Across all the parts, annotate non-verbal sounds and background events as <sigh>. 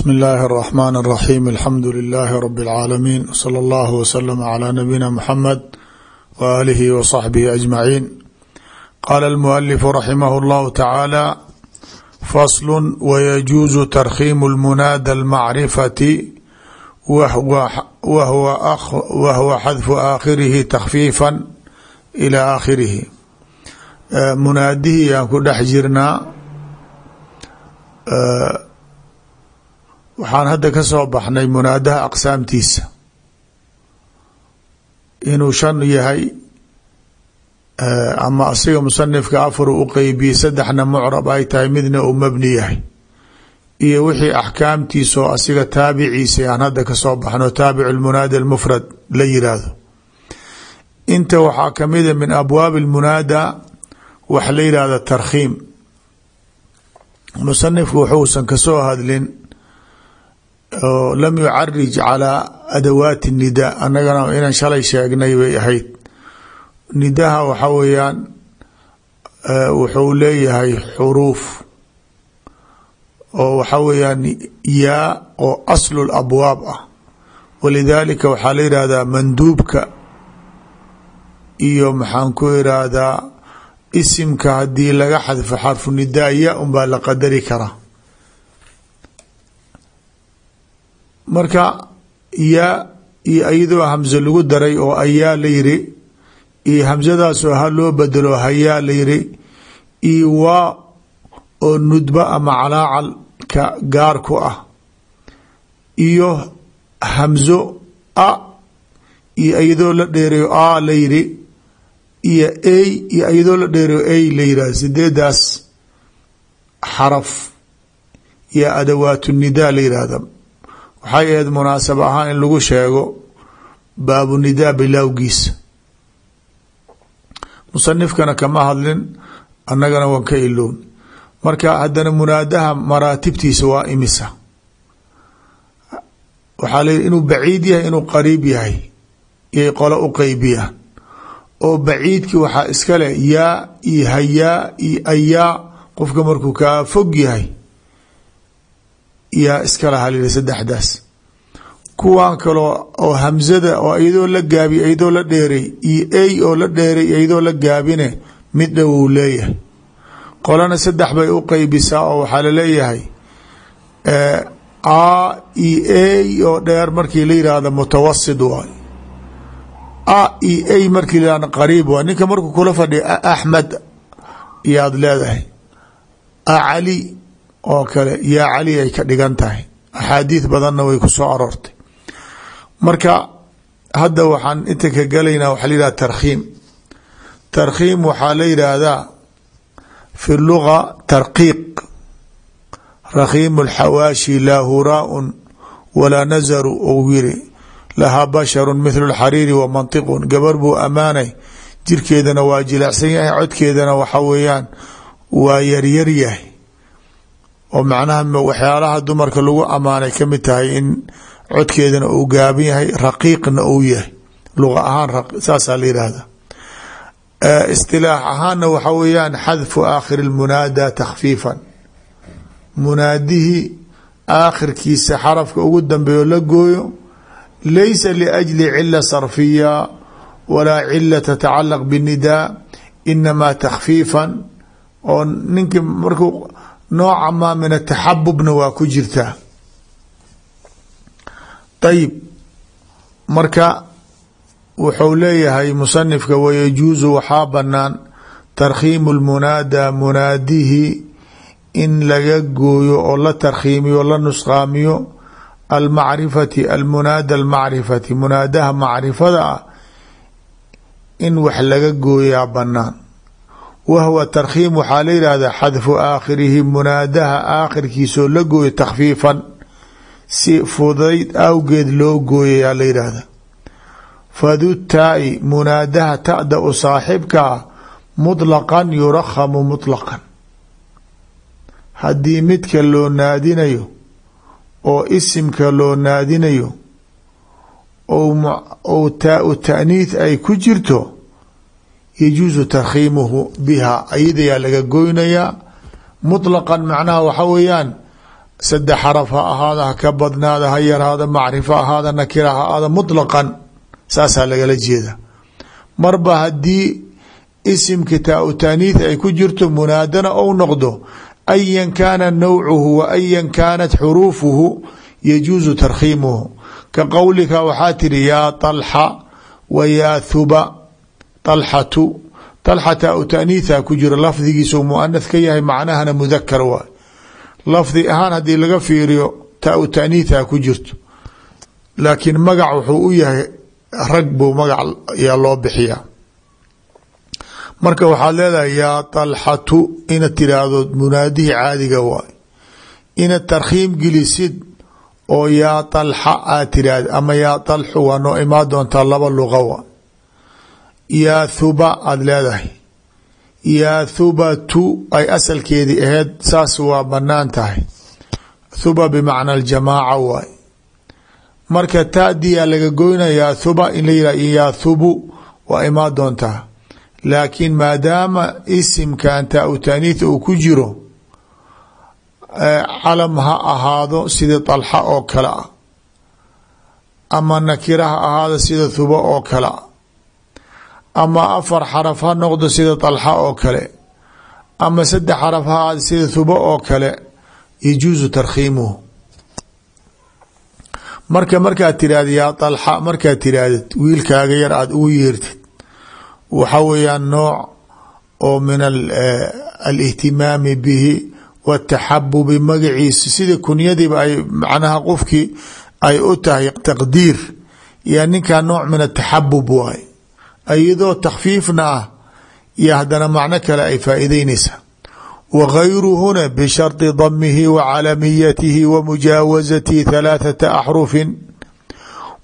bsmi اllahi الرحmn الرaxيm alxamdu لilaahi rb اlcaalamiin wslى اllah wslm عlى nabiyina mxamed w alihi w صaxbihi aجmaciin qaala اlmualifu raximah اllahu tacaala faslu wyajuuzu tarkhiimu اlmunaada اlmacrifati wahwa xadfu aakhirihi takfiifa ilى aakhirihi munaadihii aan ku dhex jirnaa waxaan hadda ka soo baxnay munaadaha aqsaamtiisa. Inuu shan yahay ama asiga musanifka afar u qeybiyey saddexna mucrab ay tahay midna uu mabni yahay. Iyo wixii axkaamtiisa oo asiga taabiciisa aan hadda ka soo baxno taabic lmunaada almufrad la yiraahdo. Inta waxaa kamida min abwaabi lmunaada wax la yihahda tarkhiim. Musanifku wuxuusan ka soo hadlin oo lam yucarij calaa adawaati nidaa annagana inaan shalay sheegnay bay ahayd. Nidaha waxa weeyaan wuxuu leeyahay xuruuf oo waxa weeyaan yaa oo aslu labwaab ah. Walidaalika waxaa la yihahdaa manduubka iyo maxaan ku irahdaa isimka haddii laga xadfo xarfu nidaa ya un baa la qadari karaa marka yaa iyo iyadoo hamse lagu daray oo ayaa la yiri iyo hamsadaasoo ha loo bedelo hayaa la yiri iyo waa oo nudba ama calaacalka gaar ku ah iyo hamso a iyo iyadoo la dheerayo a la yiri iyo ey iyo iyadoo la dheerayo ey la yiraahdo sideedaas xaraf iyo adawaatu nidaa la yihahda waxay ahayd munaasaba ahaan in lagu sheego baabu nidaa bilowgiisa musanifkana kama hadlin annagana waan ka ilown marka haddana munaadaha maraatibtiisa waa imisa. Waxaa layihi inuu baciid yahay inuu qariib yahay yay qolo u qeybiyaan oo baciidki waxaa iska leh yaa iyo hayaa iyo ayaa qofka markuu kaa fog yahay yaa iska laha lyidhi saddexdaas. Kuwan kaloo oo hamsada oo iyadoo la gaabi iyadoo la dheeray iyo ey oo la dheeray iyadoo la gaabine mid dhow uu leeyahay. Qolana saddex bay u qeybisaa oo waxaa la leeyahay a iyo ey oo dheer markii la yihahdo mutawasid waay. A iyo ey markii la yihahdo qariib waay. Ninka markuu kula fadhiya axmed yaad leedahay. A cali oo kale yaa cali ay ka dhigan tahay. Axaadiid badanna way ku soo aroortay. Marka hadda waxaan inta ka galaynaa waxaa la yihahda tarkhiim. Tarkhiim waxaa la yidhaahdaa fi luga tarqiiq. Rakhiimu lxawaashi laa huraaun walaa nazaru ou yiri lahaa basharu mithlu lxariiri wa mantiqun. Gabar buu ammaanay jirkeedana waa jilecsan yahay codkeedana waxa weeyaan waa yaryar yahay oo macnaha waxyaalaha dumarka lagu amaanay ka mid tahay in codkeedana uu gaaban yahay raqiiqna uu yahay. Luqa ahaan saasaa la yihahda istilaax ahaanna waxa weeyaan xadfu aakhiri lmunaada takhfiifan. Munaadihii aakhirkiisa xarafka ugu dambeeyo la gooyo laysa liajli cila sarfiya walaa cila tatacalaq bnidaa inamaa takhfiifan. Oo ninkii markuu nooca maa min ataxabubna waa ku jirtaa ayib marka wuxuu leeyahay musanifka wayajuusu waxaa banaan tarkhiimu lmunaada munaadihi in laga gooyo oo la tarkhiimiyo la nusqaamiyo almacrifati almunaada almacrifati. Munaadaha macrifada ah in wax laga gooyaa banaan wahwa tarkhiim waxaa la yihahdaa xadfu aakhirihi munaadaha aakhirkiisoo la gooyo takhfiifan si fudayd awgeed loo gooyayaa la yidhaahda fadu taai munaadaha ta'da u saaxibkaa muطlaqan yurakhamu muطlaqan haddii midka loo naadinayo oo isimka loo naadinayo ou taau taaniith ay ku jirto yajuusu tarkhiimuhu biha ayadayaa laga goynayaa muطlaqan macnaha waxa weeyaan saddex xaraf ha ahaada ha ka badnaada ha yaraada macrifo ahaada nakira ha ahaada mutlaqan saasaa lagala jeeda. Marba haddii isimka taa-u taaniith ay ku jirto munaadana ou noqdo ayan kaana nawcuhu wa ayan kaanat xuruufuhu yajuusu tarkhiimuhu ka qowlika waxaa tidhi yaa طalxa wa yaa thuba طalxatu طalxa taa-u taaniitha ku jiro lafdigiisa muanath ka yahay macnahana mudakar waay lafdi ahaan haddii laga fiiriyo taa-u taaniitha ku jirto laakiin magac wuxuu u yahay rag buu magac yaa loo bixiyaa marka waxaad leedahay yaa طalxatu inaad tiraahdo munaadihii caadiga waay inaad tarkhiim gelisid oo yaa طalxa aad tiraahd ama yaa طalxu waa noo imaan doontaa laba luqa wa yaa thuba aada leedahay. Yaa thubatu ay asalkeedii aheyd saas waa bannaan tahay. Thuba bimacna aljamaaca waay. Marka taadiyaa laga goynayaa thuba in la yihah yaa thubu waa imaan doontaa. Laakiin maadaama isimkan taa-u taaniith uu ku jiro calam ha ahaado sida طalxa oo kale ah ama nakira ha ahaado sida thuba oo kale ah ama afar xaraf ha noqdo sida طalxa oo kale ama saddex xaraf sida thuba oo kale yajuusu tarkhiimuhu. Marka markaad tiraahda yaa طalxa markaad tirahdid wiilkaaga yar aada ugu yeertid. Waxa weeyaan nooc oo min alihtimaami bihi wataxabubi magaciisa sida kunyadiiba ay macnaha qofkii ay u tahay taqdiir yaa ninkaa nooc min ataxabub waay iyadoo takhfiifna ah iyo haddana macno kale ay faa'iideynaysaa wagayruhuna bisharطi damihi wa calamiyatihi wa mujaawazatihi halaaثata axrufin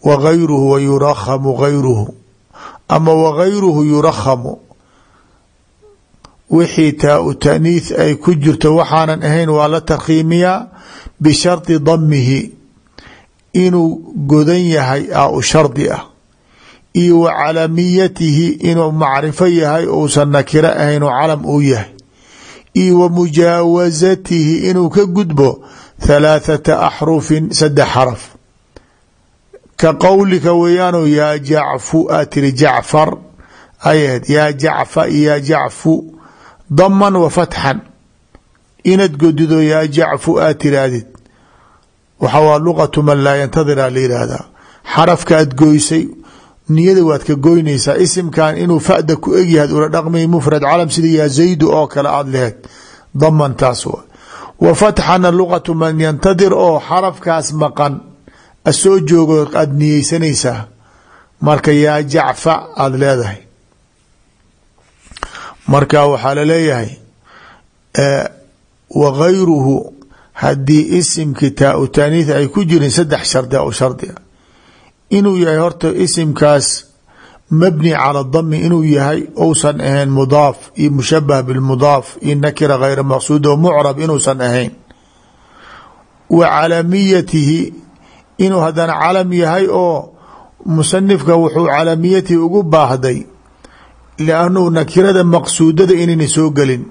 wagayruhu wa yurakhamu gayruhu ama wagayruhu yurakhamu wixii taa-u taaniith ay ku jirto waxaanan ahayn waa la tarkhiimiyaa bisharطi damihi inuu godan yahay a u shardi ah iyo calamiyatihi inuu macrifo yahay uusan nakiro ahayn oo calam uu yahay. Iyo wa mujaawazatihi inuu ka gudbo halaathata axrufin saddex xaraf. Ka qowlika weeyaano yaa jacfu aad tiri jacfar. Ayahed yaa jacfa yaa jacfu. Daman wa fatxan. Inaad godido yaa jacfu aad tiraahdid waxa waa luqatu man laa yantadira la yidhaahdaa. Xarafkaad goysay niyada waad ka goynaysaa isimkan inuu fada ku egyahay ula dhaqmay mufrad calam sida yaa zaydu oo kale aada lehed daman taas wa fatxana luqatu man yantadir oo xarafkaas maqan. Asoo joogo aada niyeysanaysaa. Marka yaa jacfa aada leedahay. Marka waxaa la leeyahay wagayruhu haddii isimki taa-u taaniith ay ku jirin saddex shardi o shardi inuu yahay horta isimkaas mabni cala dami inuu yahay ousan ahayn mudaaf iyo mushabah bilmudaaf iyo nakira gayra maqsuud oo mucrab inuusan ahayn. Wa calamiyatihi inuu haddana calam yahay oo musanifka wuxuu calamiyatihi ugu baahday liannuu nakirada maqsuudada inayna soo gelin.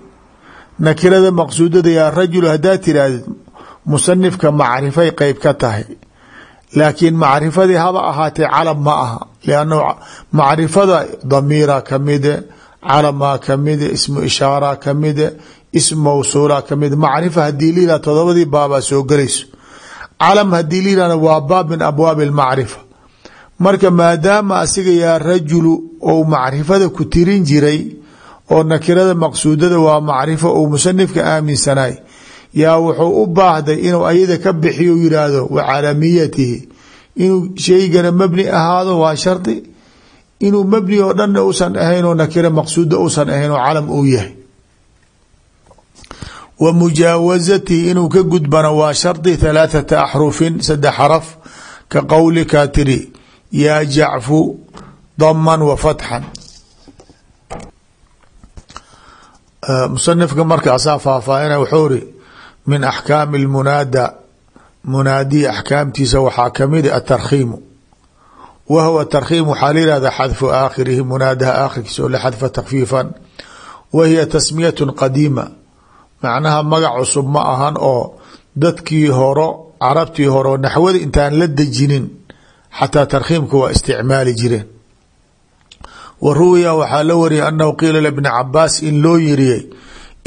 Nakirada maqsuudada yaa rajul haddaad tirahdid musanifka macrifay qeyb ka tahay laakiin macrifadii haba ahaatee calam ma aha liannu macrifada damiira kamide calamaa kamide ismu ishaara kamide ism mawsuula kamide macrifa haddii liilah todobadii baabaa soo gelayso. Calam haddii liilahna waa baab min abwaabi almacrifa. Marka maadaama asiga yaa rajulu ou macrifada ku tirin jiray oo nakirada maqsuudada waa macrifo ou musanifka aaminsanay yaa wuxuu u baahday inuu ayada ka bixiyo yiraahdo wa calamiyatihi inuu shaygana mabni ahaado waa shardi. Inuu mabni oo dhanna usan ahayn oo nakira maqsuuda usan ahayn oo calam uu yahay. Wa mujaawazatihi inuu ka gudbana waa shardi halaathata axrufin saddex xaraf ka qowlika tiri yaa jacfu daman wa fatxan musanifka markaasaa faahfaahina wuxuu ri min axkaami lmunaada munaadiya axkaamtiisa waxaa ka mid atarkhiimu wa huwa tarkhiim waxaa la yihahda xadfu aakhirihi munaadaha aakhirkiisa oo la xadfa takfiifan. Wa hiya tasmiyatu qadiima macnaha magac cusub ma ahan oo dadkii horo carabtii horo naxwada intaan la dejinin xataa tarkhiimka waa isticmaali jireen. Wa ruwiya waxaa la wariyay anahu qiila libni cabaas in loo yiriyey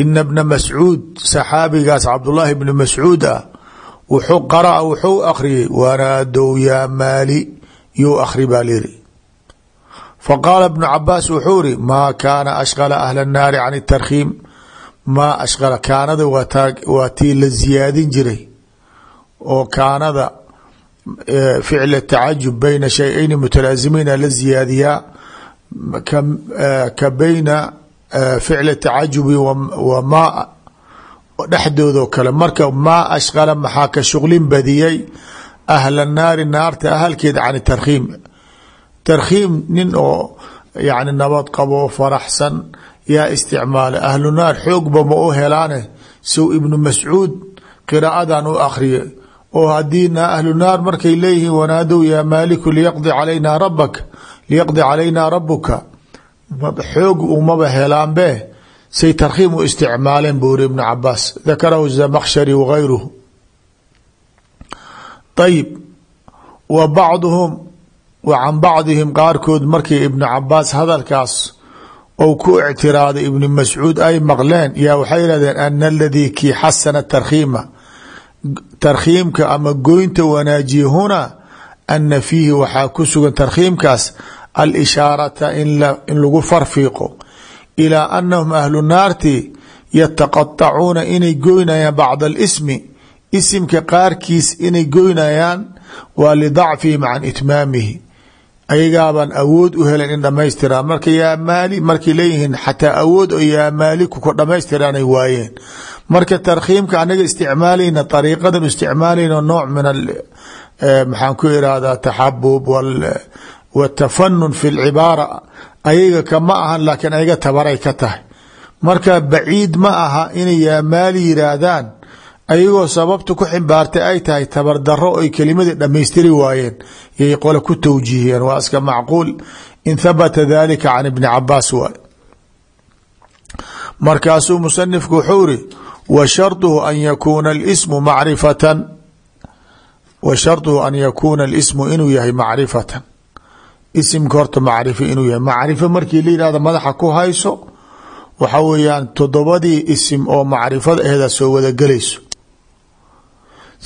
ina bna mascuud saxaabigaas cabdulaahi bni mascuud ah wuxuu qaraa wuxuu akhriyey wanaadow yaa maali yuu akhri baa lyidhi faqaala bnu cabaas wuxuu iri maa kaana ashqala ahla annaari can اtarkhiim maa ashqala kaanada waa tii la ziyaadin jiray oo kaanada ficla tacajub bayna shay-ayni mutalaasimayna la ziyaadiyaa ka bayna ficl tacajubi wa maa dhexdoodoo kale. Marka maa ashqala maxaa ka shuqlin badiyey ahla naari naarta ahalkeed can tarkhiim. Tarkhiim nin oo yani nabad qabo faraxsan yaa isticmaalay ahlu naar xoogba ma u helaane. Sow ibnu mascuud qiraadan u akhriye. Oo hadiina ahlu naar markay leeyihiin wanaadow yaa maaliku liyaqdi calaynaa rabak liyaqdi calaynaa rabuka xoog umaba helaanbe say tarkhiim u isticmaaleen buu iri ibnu cabaas dakarahu zamakshari wagayruhu ayib wa bacduhum wa can bacdihim qaarkood markii ibnu cabaas hadalkaas ou ku ictiraaday ibnu mascuud ay maqleen yaa waxay yihahdeen ana aladii kii xasana tarkhiima. Tarkhiimka ama goynta wanaajiye hunaa ana fiihi waxaa ku sugan tarkhiimkaas alishaarata in lagu farfiiqo ilaa anahum ahlu naarti yataqatacuuna inay goynayaan bacda alismi isimka qaarkiis inay goynayaan waa lidacfihim can itmaamihi ayagaabaan awood u helen in dhamaystiraan marka yaa maali markay leeyihiin xataa awood oo yaa maaliku ku dhamaystiraanay waayeen marka tarkhiimka anaga isticmaalayna ariiqadan isticmaalayna nooc min maxaan ku irahdaa taxabub watafanun fi lcibaara ayaga kama ahan laakiin ayaga tabaray ka tahay. Marka baciid ma aha inay yaa maali yiraahdaan ayagoo sababta ku ximbaartay ay tahay tabardaro oy kelimadii dhammaystiri waayeen yay qole ku tawjiihiyeen waa iska macquul. In habata dalika can ibni cabaas waay. Markaasuu musanifku wuxuu iri wa an yakuuna alismu macrifatan. Wa an yakuuna alismu inuu yahay macrifatan isimka horta macrifo inuu yahay. Macrifo markii la yihahdo madaxa ku hayso waxa weeyaan toddobadii isim oo macrifada aheeda soo wadagelayso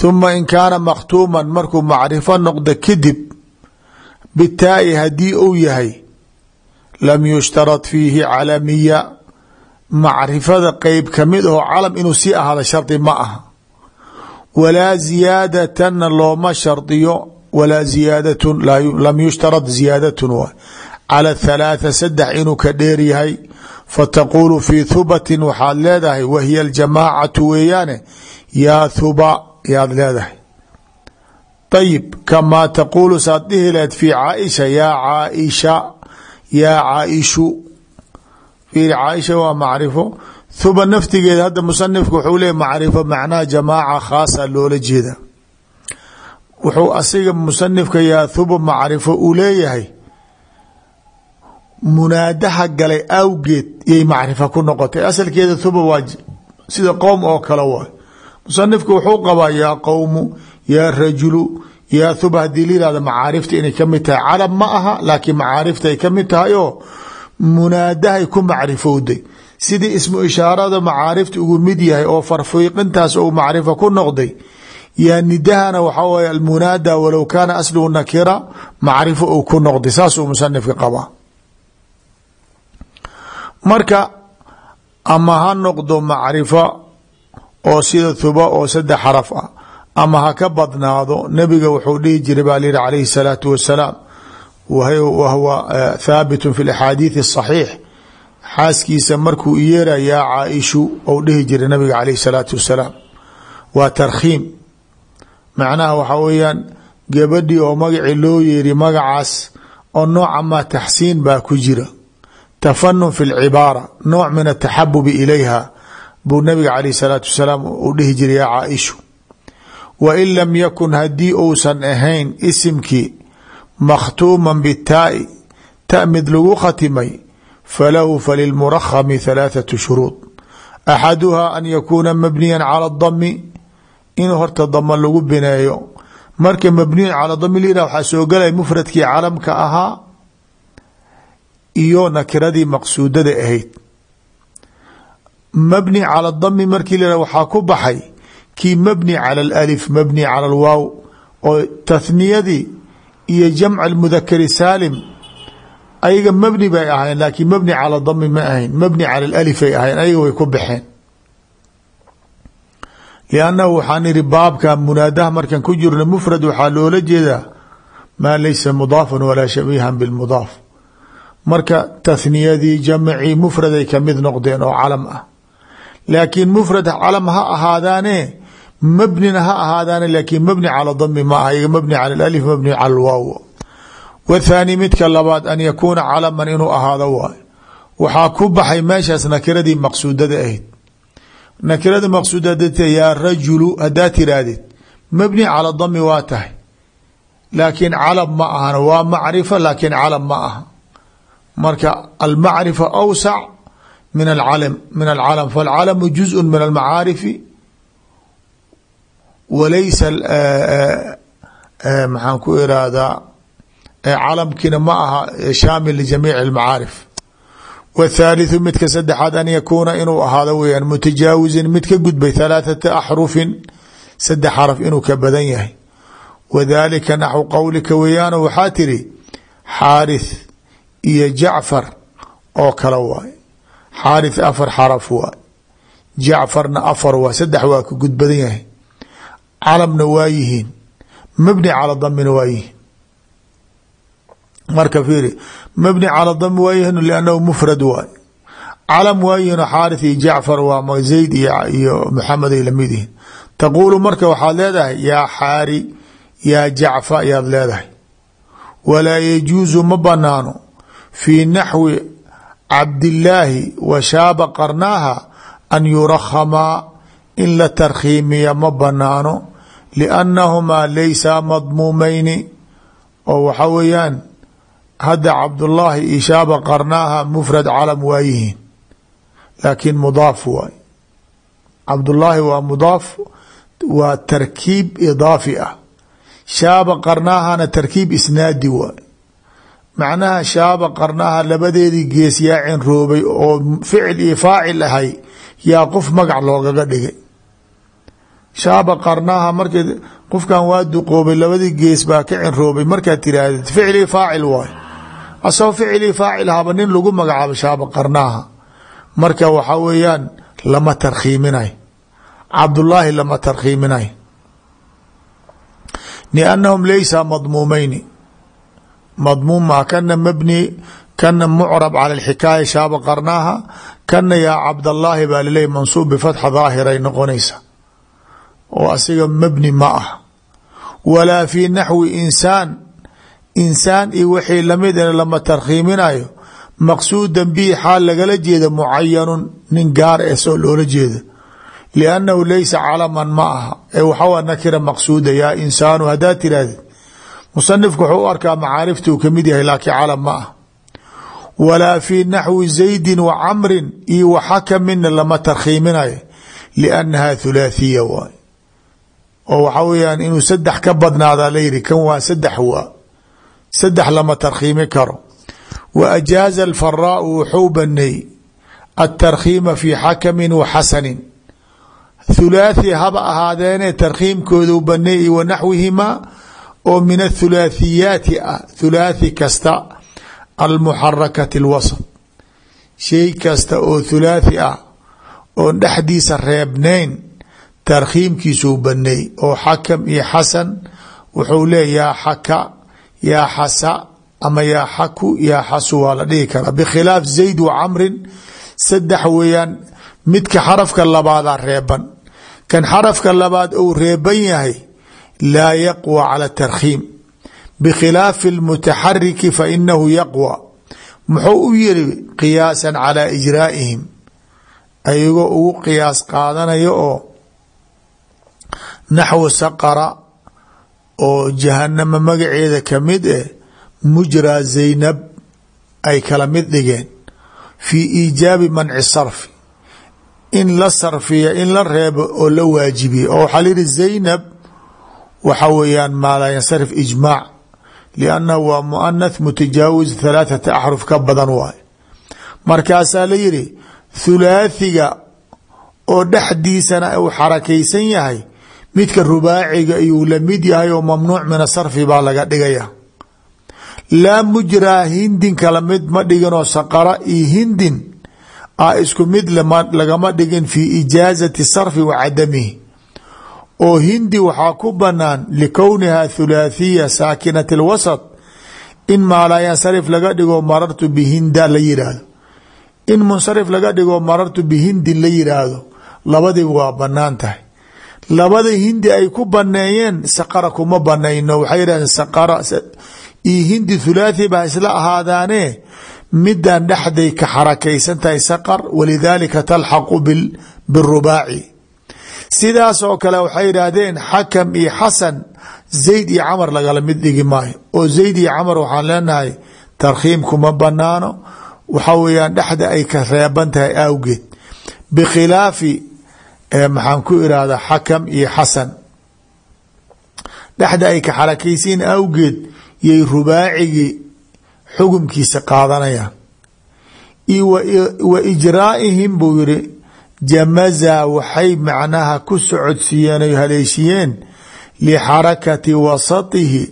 huma in kaana makhtuuman markuu macrifo noqdo kadib bitaa'i haddii uu yahay lam yushtarad fiihi calamiya macrifada qeyb ka mid aho calam inuu sii ahaado shardi ma aha. Walaa ziyaadatana looma shardiyo walaa ziyaadatun lam yushtarad ziyaadatun wa cala thalaatha saddex inuu ka dheer yahay fataquulu fii thubatin waxaad leedahay wahiya aljamaacatu weeyaane yaa thuba yaad leedahay ayib kamaa taquulu saad dhihi laheed fi caaisha yaa caaisha yaa caaishu fiiri caaisha waa macrifo thuba naftigeeda hadda musanifku wuxuu leeya macrifo macnaha jamaaca khaasa loola jeeda wuxuu asiga musanifka yaa thuba macrifo uu leeyahay munaadaha galay awgeed yay macrifo ku noqotay. Asalkeeda thuba waa sida qowm oo kale waay musanifku wuxuu qabaa yaa qowmu yaa rajulu yaa thuba haddii la macaarifta inay ka mid tahay calab ma aha laakiin macaarifta ay ka mid tahay oo munaadahay ku macrifowday. Sidii ismu ishaarada macaarifta ugu mid yahay oo farfiiqintaas ou macrifo ku noqday yaa nidahana waxaa waye almunaada walow kaana asluhu nakira macrifo ou ku noqday saasuu musanifka qabaa marka ama ha noqdo macrifo oo sida thuba oo saddex xaraf ah ama ha ka badnaado nebiga wuxuu dhihi jiray baa lihi calayhi الsalaatu wasalaam wahwa thaabit fi اaxaadiiث الصaxiix xaaskiisa markuu yeera yaa caaishu ou dhihi jiray nabiga calayh الsalaatu wasalaam waa tarkhiim macnaha waxaa weeyaan gabadhii oo magacii loo yeeri magacaas oo nooca maa taxsiin baa ku jira. Tafanun fi اlcibaara nooc min ataxabubi ilayha buu nabiga calayh salaatu wasalaam u dhihi jiray yaa caaishu wa in lam yakun haddii uusan ahayn isimkii makhtuuman bitaa'i ta mid lagu khatimay falahu falilmurakhami halaathatu shuruud. Axaduhaa an yakuuna mabniya cala adami in horta dama lagu bineeyo. Marka mabniyu calaa dami lyirah waxaa soo gelaya mufradkii calamka ahaa iyo nakiradii maqsuudada ahayd. Mabni cala dami markii la waxaa ku baxay kii mabni cala alif mabni cala alwaaw oo tathniyadii iyo jamc mudakari saalim ayaga mabni bay ahayn laakiin mabni cala dami ma ahayn mabni cala alif ay ahayn ayaga way ku baxeen liannahu waxaan ihi baabka munaadaha markan ku jirno mufrad waxaa loola jeedaa maa laysa mudaafan walaa shabiihan bilmudaaf marka tathniyadii jamcii mufraday ka mid noqdeen oo calam ah laakiin mufrad calam ha ahaadaane mabnina ha ahaadaane laakiin mabni cala dami ma aha iga mabni cala alif mabni cala alwaaw wathaani midka labaad an yakuuna calaman inuu ahaado waay waxaa ku baxay meeshaas nakiradii maqsuudada ahayd nakirada maqsuudada yaa rajulu hadaa tirahdid mabni cala dami waa tahay. Laakiin calam ma ahan waa macrifa laakiin calam ma aha. Marka almacrifa awsac min alcalam min alcalam. Falcalamu juzء min almacaarifi walaysa maxaan ku irahdaa calamkiina ma aha shaamil ljamiic اlmacaarif wthaalitثu midka saddexaad an yakuuna inuu ahaado weyaan mutajaawizin mid ka gudbay halaaثata axrufin saddex xarf inuu ka badan yahay wadalika naxwu qowlika weeyaano waxaa tiri xaarith iyo jacfar oo kale waay xaarith afar xaraf waay jacfarna afar waay saddex waa ka gud badan yahay calamna waa yihiin mabni cala damina waa yihiin marka fiiri mabni cala dami waa yihiin liannahu mufrad waay. Calam waa yihiin xaarith iyo jacfar waa zayd iyo maxamed ay la mid yihiin. Taquulu marka waxaad leedahay yaa xaari yaa jacfa ayaad leedahay. Walaa yajuusu ma banaano fii naxwi cabdillaahi wa shaaba qarnaaha an yurakhamaa in la tarkhiimiya ma banaano liannahumaa laysa madmuumeyni oo waxa weeyaan hadda cabdullaahi iyo shaaba qarnaaha mufrad calam waa yihiin laakiin mudaaf waay. Cabdullaahi waa mudaaf waa tarkiib idaafi ah. Shaaba qarnaahana tarkiib isnaadi waay. Macnaha shaaba qarnaha labadeedii gees yaa cinroobay oo ficil iyo faacil ahay yaa qof magac loogaga dhigay. Shaaba qarnaha marka qofkan waa duqoobay labadii gees baa ka cinroobay markaad tiraahdeed ficil iyo faacil waay asagoo ficil iyo faacil haba nin lagu magacaabo shaaba qarnaha marka waxaa weeyaan lama tarkhiiminay cabdullaahi lama tarkhiiminay liannahum laysa madmuumeyni madmuum maa kana mabni kana mucrab cala alxikaaya shaaba qarnaaha kana yaa cabdallaahi baa laleeyay mansuub bifatxa daahiray noqonaysa. Oo asiga mabni ma ah. Walaa fii naxwi insaan insaan iyo wixii la mid lama tarkhiiminayo. Maqsuudan bihi xaal lagala jeeda mucayanun nin gaar ee soo loola jeeda liannahu laysa calaman ma aha. Ee waxawa nakira maqsuuda yaa insaanu haddaad tirahdid musanifku wuxuu u arkaa macaariftuu ka mid yahay laakiin calam ma ah walaa fii naxwi zaydin wa camrin iyo waxakamina lama tarkhiiminayo. Liannaha thulaathiya waay oo waxaa weyaan inuu saddex ka badnaadaa layidhi kan waa saddex waa saddex lama tarkhiimi karo. Wa ajaaza alfaraau wuxuu baneey atarkhiima fii xakamin wa xasanin. Thulaathi haba ahaadeene tarkhiimkoodu baneey wa naxwihimaa oo min athulaathiyaati ah thulaathi kasta almuxarakati alwasط shay kasta oo thulaathi ah oon dhexdiisa reebnayn tarkhiimkiisuu baneey oo xakam iyo xasan wuxuu leeya yaa xaka yaa xasa ama yaa xaku yaa xasu waa la dhihi karaa. Bkhilaaf zayd wa camrin saddex weeyaan midka xarafka labaadaa reeban. Kan xarafka labaad ou reeban yahay laa yaqwa cala tarkhiim. Bikhilaafi اlmutaxariki fainahu yaqwa. Muxuu u yiri qiyaasan calaa ijraa'ihim. Ayagoo ugu qiyaas qaadanaya oo naxwu saqara oo jahanama magaceeda ka mid eh mujraa zaynab ay kala mid dhigeen fii iijaabi manci sarfi. In la sarfiya in la reebo oo la waajibiya oo waxaa layihi zaynab waxa weeyaan maa laa yansarif ijmaac liannahu waa muanath mutajaawis halaathata axruf ka badan waay markaasaa la yihi thulaathiga oo dhexdiisana uu xarakaysan yahay midka rubaaciga iyuu la mid yahay oo mamnuuc min asarfi baa laga dhigaya. Laa mujraa hindin kala mid ma dhiginoo saqara iyo hindin a isku mid lagama dhigin fi ijaazati sarfi wa cadamihi. Oo hindi waxaa ku banaan likowniha thulaathiya saakinat alwasط in maalaa yansarif laga dhigo marartu bihinda la yidhaahdo in munsarif laga dhigo marartu bihindin la yidhaahdo labadiba waa bannaan tahay labada hindi ay ku baneeyeen saqara kuma banayno. Waxay yidhahdeen saqara iyo hindi thulaathi baa isla ahaadaane midan dhexday ka xarakaysan tahay saqar walidaalika talxaqu birubaaci sidaas oo kale waxay yidhaahdeen xakam iyo xasan zayd iyo camar lagala mid dhigi maayo. Oo zayd iyo camar waxaan leenahay tarkhiim kuma banaano waxa weeyaan dhexda ay ka reeban tahay awgeed. Bikhilaafi maxaan ku irahdaa xakam iyo xasan dhexda ay ka xarakaysiin awgeed yay rubaacigii xukumkiisa qaadanayaan. Iyo wa ijraa'ihim buu yiri jamaza waxay macnaha ku socodsiiyeen oy haleeshiyeen lixarakati wasatihi.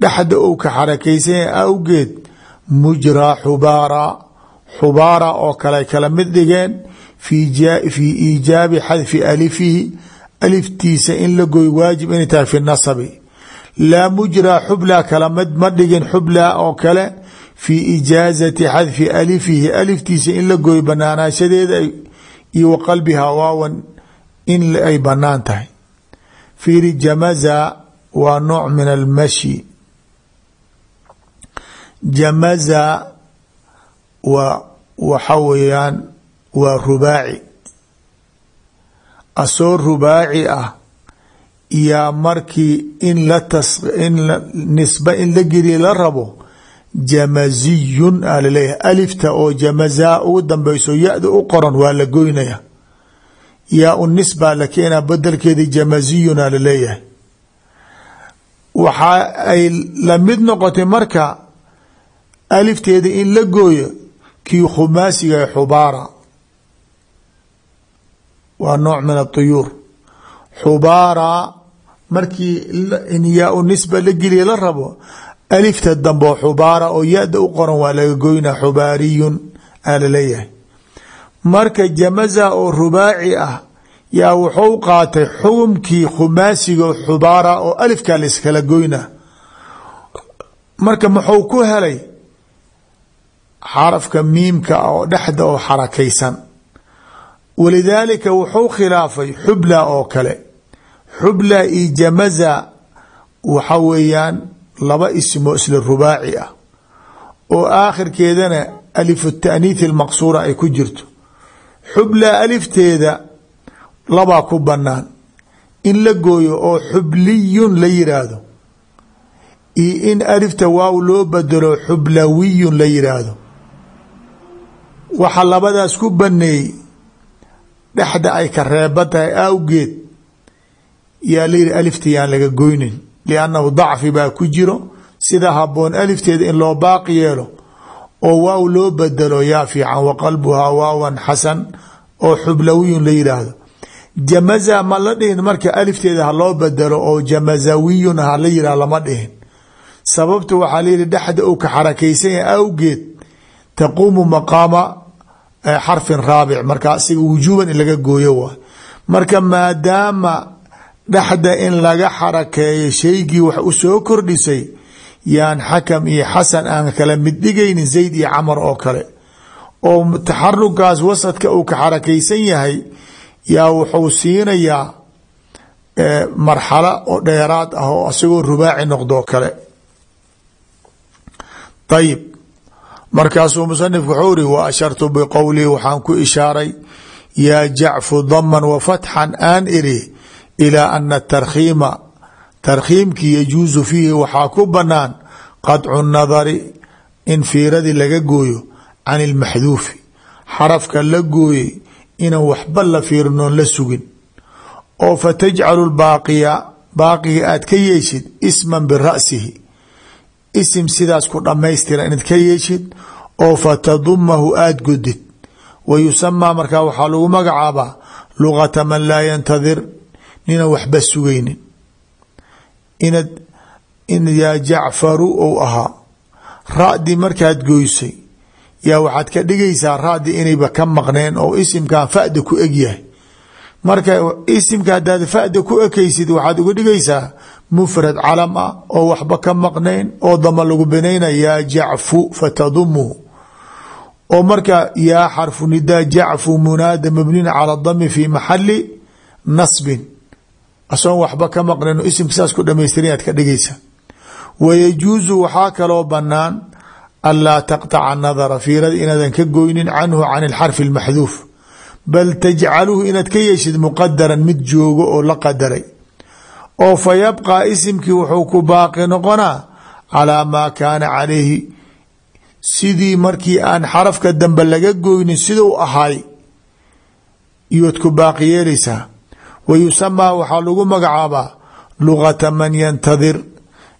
Dhexda uu ka xarakaysanya awgeed mujraa xubaara xubaara oo kale kala mid dhigeen fii iijaabi xadfi alifihi aliftiisa in la goy waajib inay tahay fi nasabi. Laa mujraa xubla kala ma dhigin xubla oo kale fii ijaazati xadfi alifihi aliftiisa in la goy banaanaashadeeda iyo wa qalbihaa waawan in ay bannaan tahay. Fiiri jamaza waa nooc min almashi. Jamaza waa waxa waa rubaaci. Asoo rubaaci ah yaa markii in la nisba in la geliya la rabo jamaziyun a la leeyahay alifta oo jamazaa ugu dambeyso ya-da u qoran waa la goynaya. Yaa u nisbaa la keenaa bedelkeedii jamaziyun a la leeyahay waxa ay la mid noqotay marka alifteeda in la gooyo kii khumaasiga xubaara waa nooc min aطuyuur xubaara markii in yaa nisba la geliya la rabo alifta dambe oo xubaara oo ya-da u qoran waa laga goynaa xubaariyun aa la leeyahay marka jamaza oo rubaaci ah yaa wuxuu qaatay xukumkii khumaasiga xubaara oo alifkaa la iskala marka muxuu ku helay xarafka miimka oo dhexda oo xarakaysan walidaalika wuxuu khilaafay xubla oo kale. Xubla iyo jamaza waxa weeyaan laba ismoo isla rubaaci ah oo aakhirkeedana alifu taaniithi almaqsuura ay ku jirto. Xubla alifteeda labaa ku banaan in la gooyo oo xubliyun la yiraahdo iyo in alifta waaw loo bedelo xublawiyun la yiraahdo. Waxa labadaas ku baneeyey dhexda ay ka reeban tahay awgeed. Yaa la yihi alifta laga goynin. Liannahu dacfi baa ku jiro. Sida haboon alifteeda in loo baaqi yeelo. Oo waaw loo bedelo yaa fiican wa qalbuhaa waawan xasan oo xublawiyun la yidhaahdo. Jamaza ma la dhihin marka alifteeda ha loo bedelo oo jamazawiyun ha la yihah lama dhihin. Sababta waxaa layihi dhexda uu ka xarakaysanya awgeed taquumu maqaama xarfin raabic. Marka asiga wujuuban in laga gooyo waay marka maadaama dhexda in laga xarakeeyo shaygii wax u soo kordhisay yaan xakam iyo xasan aan kala mid dhigaynin zayd iyo camar oo kale oo taxarukaas wasadka uu ka xarakaysan yahay yaa wuxuu siinayaa marxalo oo dheeraad ah oo isagoo rubaaci noqdoo kale. Ayib markaasuu musanifku wuxuu iri wa ashartu biqowlii waxaan ku ishaaray yaa jacfu daman wa fatxan aan iri ilaa ana tarkhiima tarkhiimkii yajuusu fiihi waxaa ku banaan qadcu nadari in fiiradii laga gooyo can ilmaxduufi xarafka la gooyey inaan waxba la fiirin oon la sugin. Oo fa tajcalu baaqiya baaqiga aad ka yeeshid isman bira'sihi isim sidaas ku dhammaystira inaad ka yeeshid oo fa tadumahu aada godid. Wa yusamaa markaa waxaa lagu magacaabaa lugata man laa yantadir ninaan waxba sugaynin. Inad in yaa jacfaru ou ahaa ra-di markaad goysay yaa waxaad ka dhigaysaa ra-di inayba ka maqneen oo isimkan fa'da ku egyahay marka isimka hadaad fada ku ekeysid waxaad uga dhigaysaa mufrad calam ah oo waxba ka maqnayn oo dama lagu banayna yaa jacfu fatadumuhu oo marka yaa xarfu nidaa jacfu munaada mabnin cala dami fi maxali nasbin. Asoon waxba ka maqnayn oo isimka saas ku dhamaystiranaad ka dhigaysaa. Wayajuusu waxaa kaloo banaan anlaa taqtaca nadara fiirada inaadan ka goynin canhu can ilxarfi lmaxduuf bal tajcaluhu inaad ka yeeshid muqadaran mid joogo oo la qadaray. oo fa yabqى isimkii wuxuu ku baaqi noqonaa calىa maa kaana calayhi. Sidii markii aan xarafka dambe laga goynin sidau ahay iyood ku baaqi yeelaysaa. Wa yusamaa waxaa lagu magacaabaa lugata man yantadir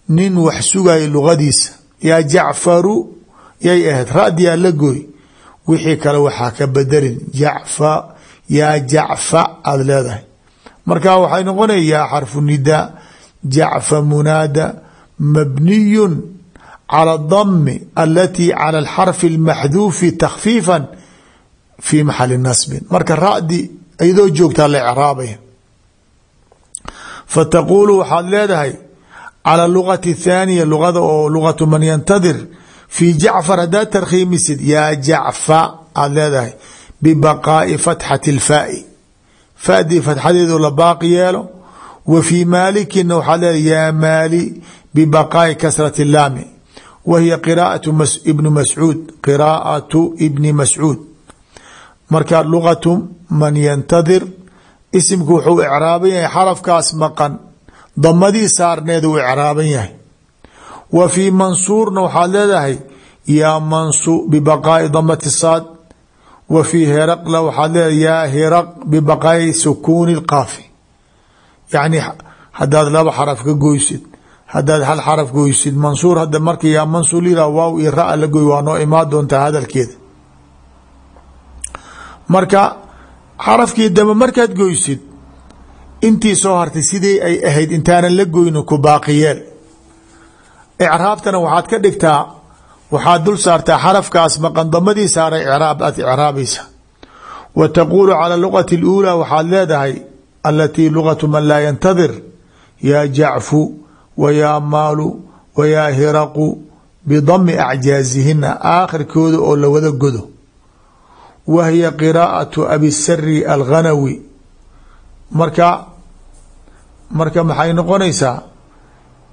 nin wax sugaya lugadiisa yaa jacfaru yay ahayd radiyaa la gooy wixii kale waxaa ka bedelin jacfa yaa jacfa aada leedahay marka waxay noqonaya yaa xarfu nidaa jacfa munaada mabniyu cala dami alati cala alxarfi اlmaxduufi takfiifa fi maxali nasbin marka radi iyadoo joogtaa la ecraabaya fataquulu waxaad leedahay calى lugati اthaaniya lugada oo lugatu man yantadir fi jacfar haddaad tarkhiimisid yaa jacfa aada leedahay bibaqaa'i fatxati اlfaai fadii fatxadeedu la baaqi yeelo wa fii maalikina waxaad leedahay yaa maali bibaqaa'i kasrati laami wa hiya qiraatu ibni mascuud qiraa'atu ibni mascuud. Marka lugatu man yantadir isimku wuxuu icraaban yahay xarafkaas maqan damadii saarneed uu icraaban yahay wa fii mansuurna waxaad leedahay yaa mansu bibaqaa'i damati saad. Wa fii heraqla waxaad leedahay yaa hiraq bibaqaa'i sukuuni lqaafi yacni haddaad laba xaraf ka goysid haddaad hal xaraf goysid mansuur hadda marka yaa mansuur liraa waaw iyo ra- la goy waa noo imaan doontaa hadalkeeda marka xarafkii dambe markaad goysid intii soo hartay sidii ay ahayd intaanan la goyno ku baaqiyeel icraabtana waxaad ka dhigtaa waxaad dul saartaa xarafkaas maqandamadii saaray icraab aad icraabaysa. Wa taquulu cala luqati اluulaa waxaad leedahay alatii lugatu man laa yantadir yaa jacfu wa yaa maalu wa yaa hiraqu bidami acjaazihina aakhirkooda oo la wada godo. Wa hiya qiraa'atu abisari alghanawi. Marka marka maxay noqonaysaa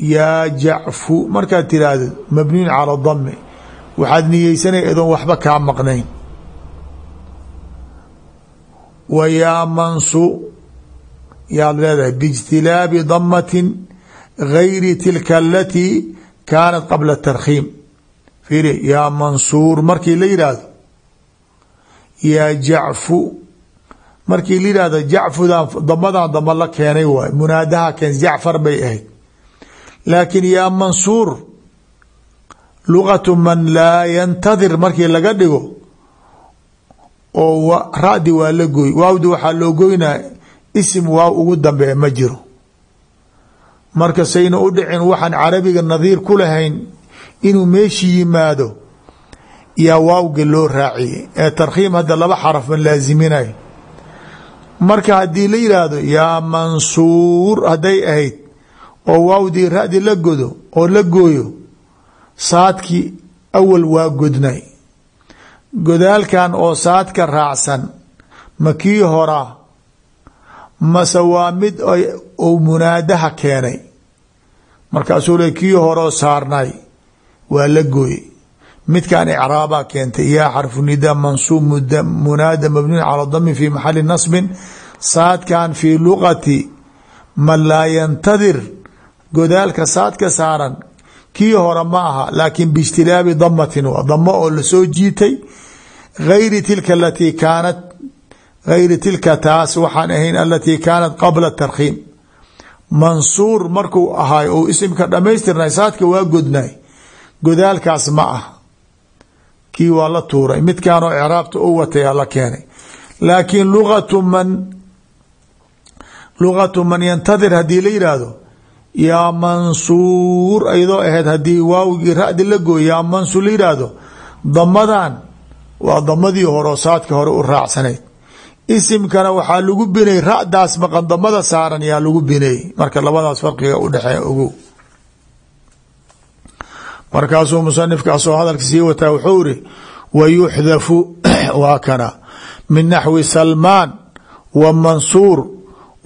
yaa jacfu markaad tiraahdo mabniyun cala dami waxaad niyeysanaya idoon waxba kaa maqnayn. Wa yaa mansu yaad leedahay biijtilaabi damatin gayri tilka alatii kaanat qabla tarkhiim fiiri yaa mansuur markii la yidhaahdo yaa jacfu markii la yihahdo jacfudan damadan damba la keenay waay munaadaha keen jacfar bay ahayd laakiin yaa mansuur lugatu man laa yantadir markii laga dhigo oo radi waa la gooy waawdi waxaa loo goynaa isim waaw ugu dambeeya ma jiro. Marka sayna u dhicin waxaan carabiga nadiir ku lahayn inuu meeshii yimaado yaa waawga loo raaciyey. Ee tarkhiim hadda laba xaraf man laaziminayo. Marka haddii la yidhaahdo yaa mansuur hadday ahayd oo waawdii radi la godo oo la gooyo saadkii awal waa godnay. Godaalkan oo saadka raacsan ma kii horaa mase waa mid uu munaadaha keenay. Markaasuu le kii horoo saarnay waa la gooye midkan icraabaa keentay yaa xarfu nida mansuub munaada mabniun cala dami fi maxali nasbin saadkan fii luqati man laa yantadir godaalka saadka saaran kii hore ma aha laakiin biijtilaabi damatin waa damo oo la soo jiitay gayri tilka alatii kaanat gayri tilka taas waxaan ahayn alatii kaanat qabla tarkhiim. Mansuur markuu ahaay ou isimka dhamaystirnay saadka waa godnay. Godaalkaas ma ah kii waa la tuuray. Midkaanoo icraabta u watayaa la keenay. Laakiin luatu man luqatu man yantadir haddii la yidhaahdo yaa mansuur ayadoo ahayd haddii waawigii radi la gooy yaa mansuur damadan waa damadii horeo saadka hore u raacsanayd. Isimkana waxaa lagu binay radaas maqan damada saaran yaa lagu binay. Marka labadaas farqiga udhexeeya ogow markaasuu musanifkaasoo hadalka sii wataa wuxuu iri wa yuxdafu <clears throat> kana. Min naxwi salmaan wa mansuur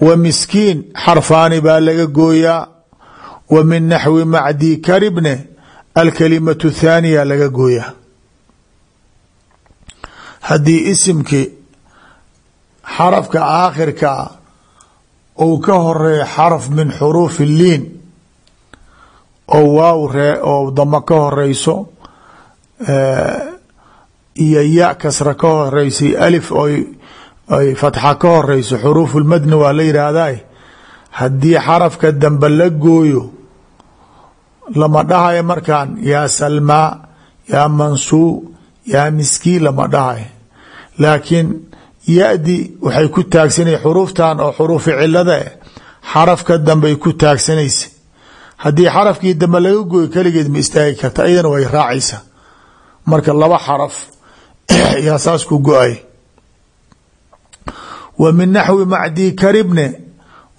wa miskiin xarfaani baa laga gooyaa wa min naxwi macdi karibne alkalimatu thaaniya laga gooyaa haddii isimkii xarafka aakhirkaa uu ka horreeya xaraf min xuruufi liin oo waaw ree oo damo ka horeyso iyo ya kasra ka horeysay alif ay fatxa ka horeyso xuruufu lmadni waa la yidhaahdaa haddii xarafka dambe la gooyo lama dhahayo markaan yaa salmaa yaa mansuu yaa miskiin lama dhahayo laakiin ya-di waxay ku taagsanay xuruuftan oo xuruufi cilada eh xarafka dambey ku taagsanaysa. Haddii xarafkii dambe laga gooyo keligeed ma istaagi karta ayadana way raacaysa. Marka laba xaraf <clears throat> yaa saas ku go'ay. Wa min naxwi macdii karibne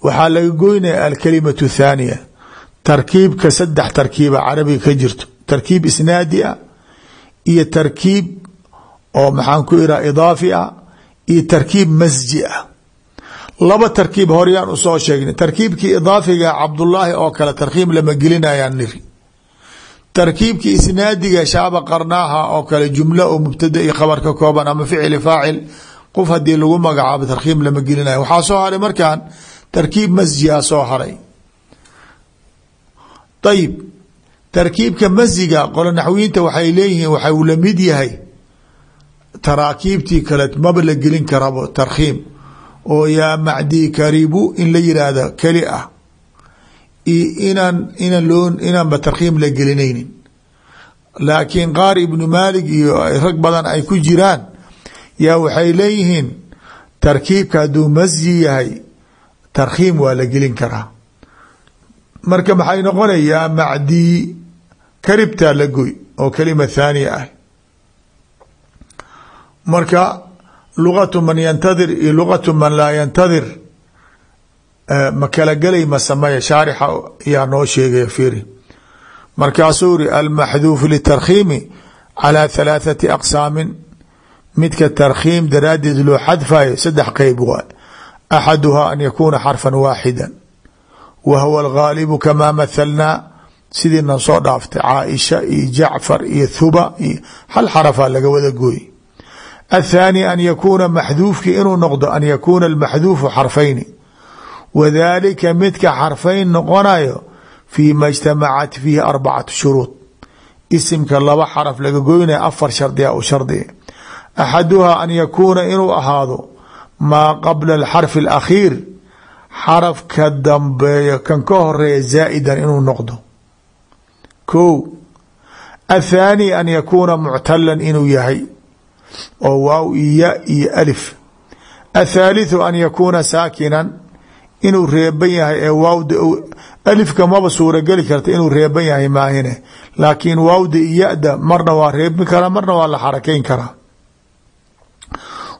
waxaa laga goynaya alkalimatu thaaniya tarkiibka saddex tarkiiba carabiga ka jirto tarkiib isnaadi ah iyo tarkiib oo maxaan ku iraa idaafi ah iyo tarkiib masji ah. Laba tarkiib horyaan u soo sheegnay tarkiibkii idaafiga cabdullaahi oo kale tarkiib lama gelinayaan niri. Tarkiibkii isnaadiga shaaba qarnaaha oo kale jumla oo mubtada iyo khabar ka kooban ama ficli faacil qof haddii lagu magacaabo tarkiib lama gelinayo waxaa soo haray markaan tarkiib masjiha soo haray. Ayib tarkiibka masjiga qolo naxwiyiinta waxay leeyihiin waxa uu la mid yahay taraakiibtii kale maba la gelin karabo tarkiim oo yaa macdii karibu in la yiraahdo keli ah. Iyo inaan inaan loo inaanba tarkiim la gelinaynin. Laakiin qaar ibnu maalik iyo rag badan ay ku jiraan yaa waxay leeyihiin tarkiibka hadduu masji yahay tarkiim waa la gelin karaa. Marka maxay noqonayaa macdii karibtaa la goy oo kelima thaaniya ah. Marka luqatu man yantadir iyo luqatu man laa yantadir ma kala gelay ma sameeya shaarixa ayaa noo sheegaya fiiri. Markaasuu iri almaxduufu litarkhiimi calaa halaathati aqsaamin. Midka tarkhiim daraaddeed loo xadfayo saddex qeyb waa axaduhaa an yakuuna xarfan waaxida wa huwa algaalibu kamaa mahalnaa sidiinan soo dhaaftay caaisha iyo jacfar iyo thuba iyo hal xarafaa laga wada gooye athaani an yakuuna maxduufkii inuu noqdo an yakuuna almaxduufu xarfayni wa daalika midka xarfayn noqonayo fii ma ijtamacat fiihi arbacatu shuruud isimka laba xaraf laga an yakuuna inuu ahaado maa qabla alxarfi alakhiir xarafka dambeeya kan ka horreeya zaa'idan inuu noqdo. Ko athaani an yakuuna muctalan inuu yahay oo waaw iya iyo alif. Athaalithu an yakuuna saakinan inuu reeban yahay ee waawda alifka maba suurageli karta inuu reeban yahay maahine. Laakiin waawda iyo ya-da marna waa reebin karaa marna waa la xarakeyn karaa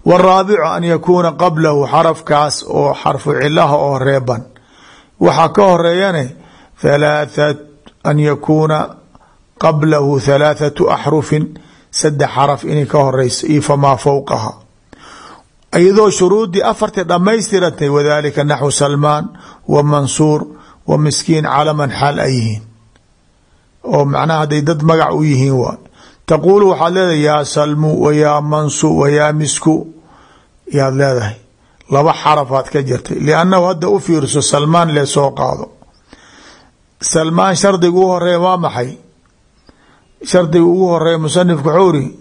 waraabicu an yakuuna qablahu xarafkaas oo xarfu cilaha oo reeban waxaa ka horeeyane thalatha an yakuuna qablahu thalaathatu axrufin saddex xaraf inay ka horeyso iyo famaa fowqaha iyadoo shuruudii afarta dhammaystirantay wadalika naxwu salmaan wa mansuur wa miskiin calaman xaal ay yihiin oo macnaha hadday dad magac u yihiin waa taquulu waxaad leedahay salmu wa mansu yaa misku yaad leedahay. Laba xarafaad ka jirtay. Liannahu hadda u fiirso salmaan lee soo qaado. Salmaan shardiga u horreeya waa maxay? Shardiga ugu horreeya musanifku wuxuu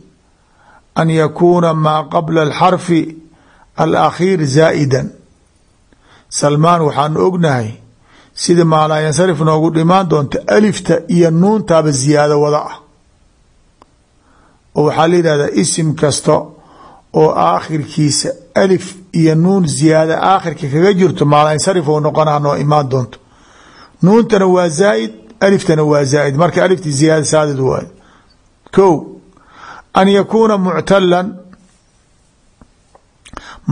an yakuuna maa qabla alxarfi alakhiir zaa'idan. Salmaan waxaanu ognahay sida maalaa yansarif noogu dhimaan doonta alifta iyo nuuntaaba ziyaado wada ah. Oo waxaa la yidhahdaa isim kasta oo aakhirkiisa alif iyo nuun ziyaada aakhirka kaga jirto maalaa yansarif ou noqonaa noo imaan doonto. Nuuntana waa zaa'id aliftana waa zaa'id. Marka alifti ziyaada saadid waayo ko an yakuuna muctalan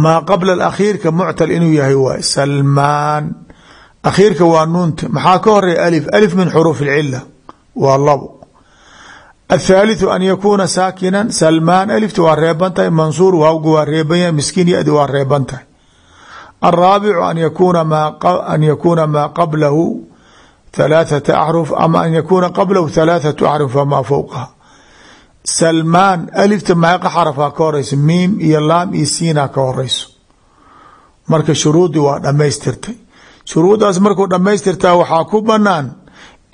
maa qabla akhiirka muctal inuu yahay waay salmaan. Akhiirka waa nuunta. Maxaa ka horeya alif? Alif min xuruuf اlcila waa labo athaalitثu an yakuuna saakinan salmaan alifta waa reeban tahay mansuur waawga waa reeban yahay miskiin yadi waa reeban tahay alraabicu an yakuuna an yakuuna maa qablahu halaaثata axruf ama an yakuuna qablahu halaaثatu axruf famaa fowqaha salmaan alifta maaqa xarafaa ka horeyso miim iyo laam iyo siinaa ka horeyso marka shuruudii waa dhammaystirtay shuruuddaas markuu dhammaystirtaa waxaa ku banaan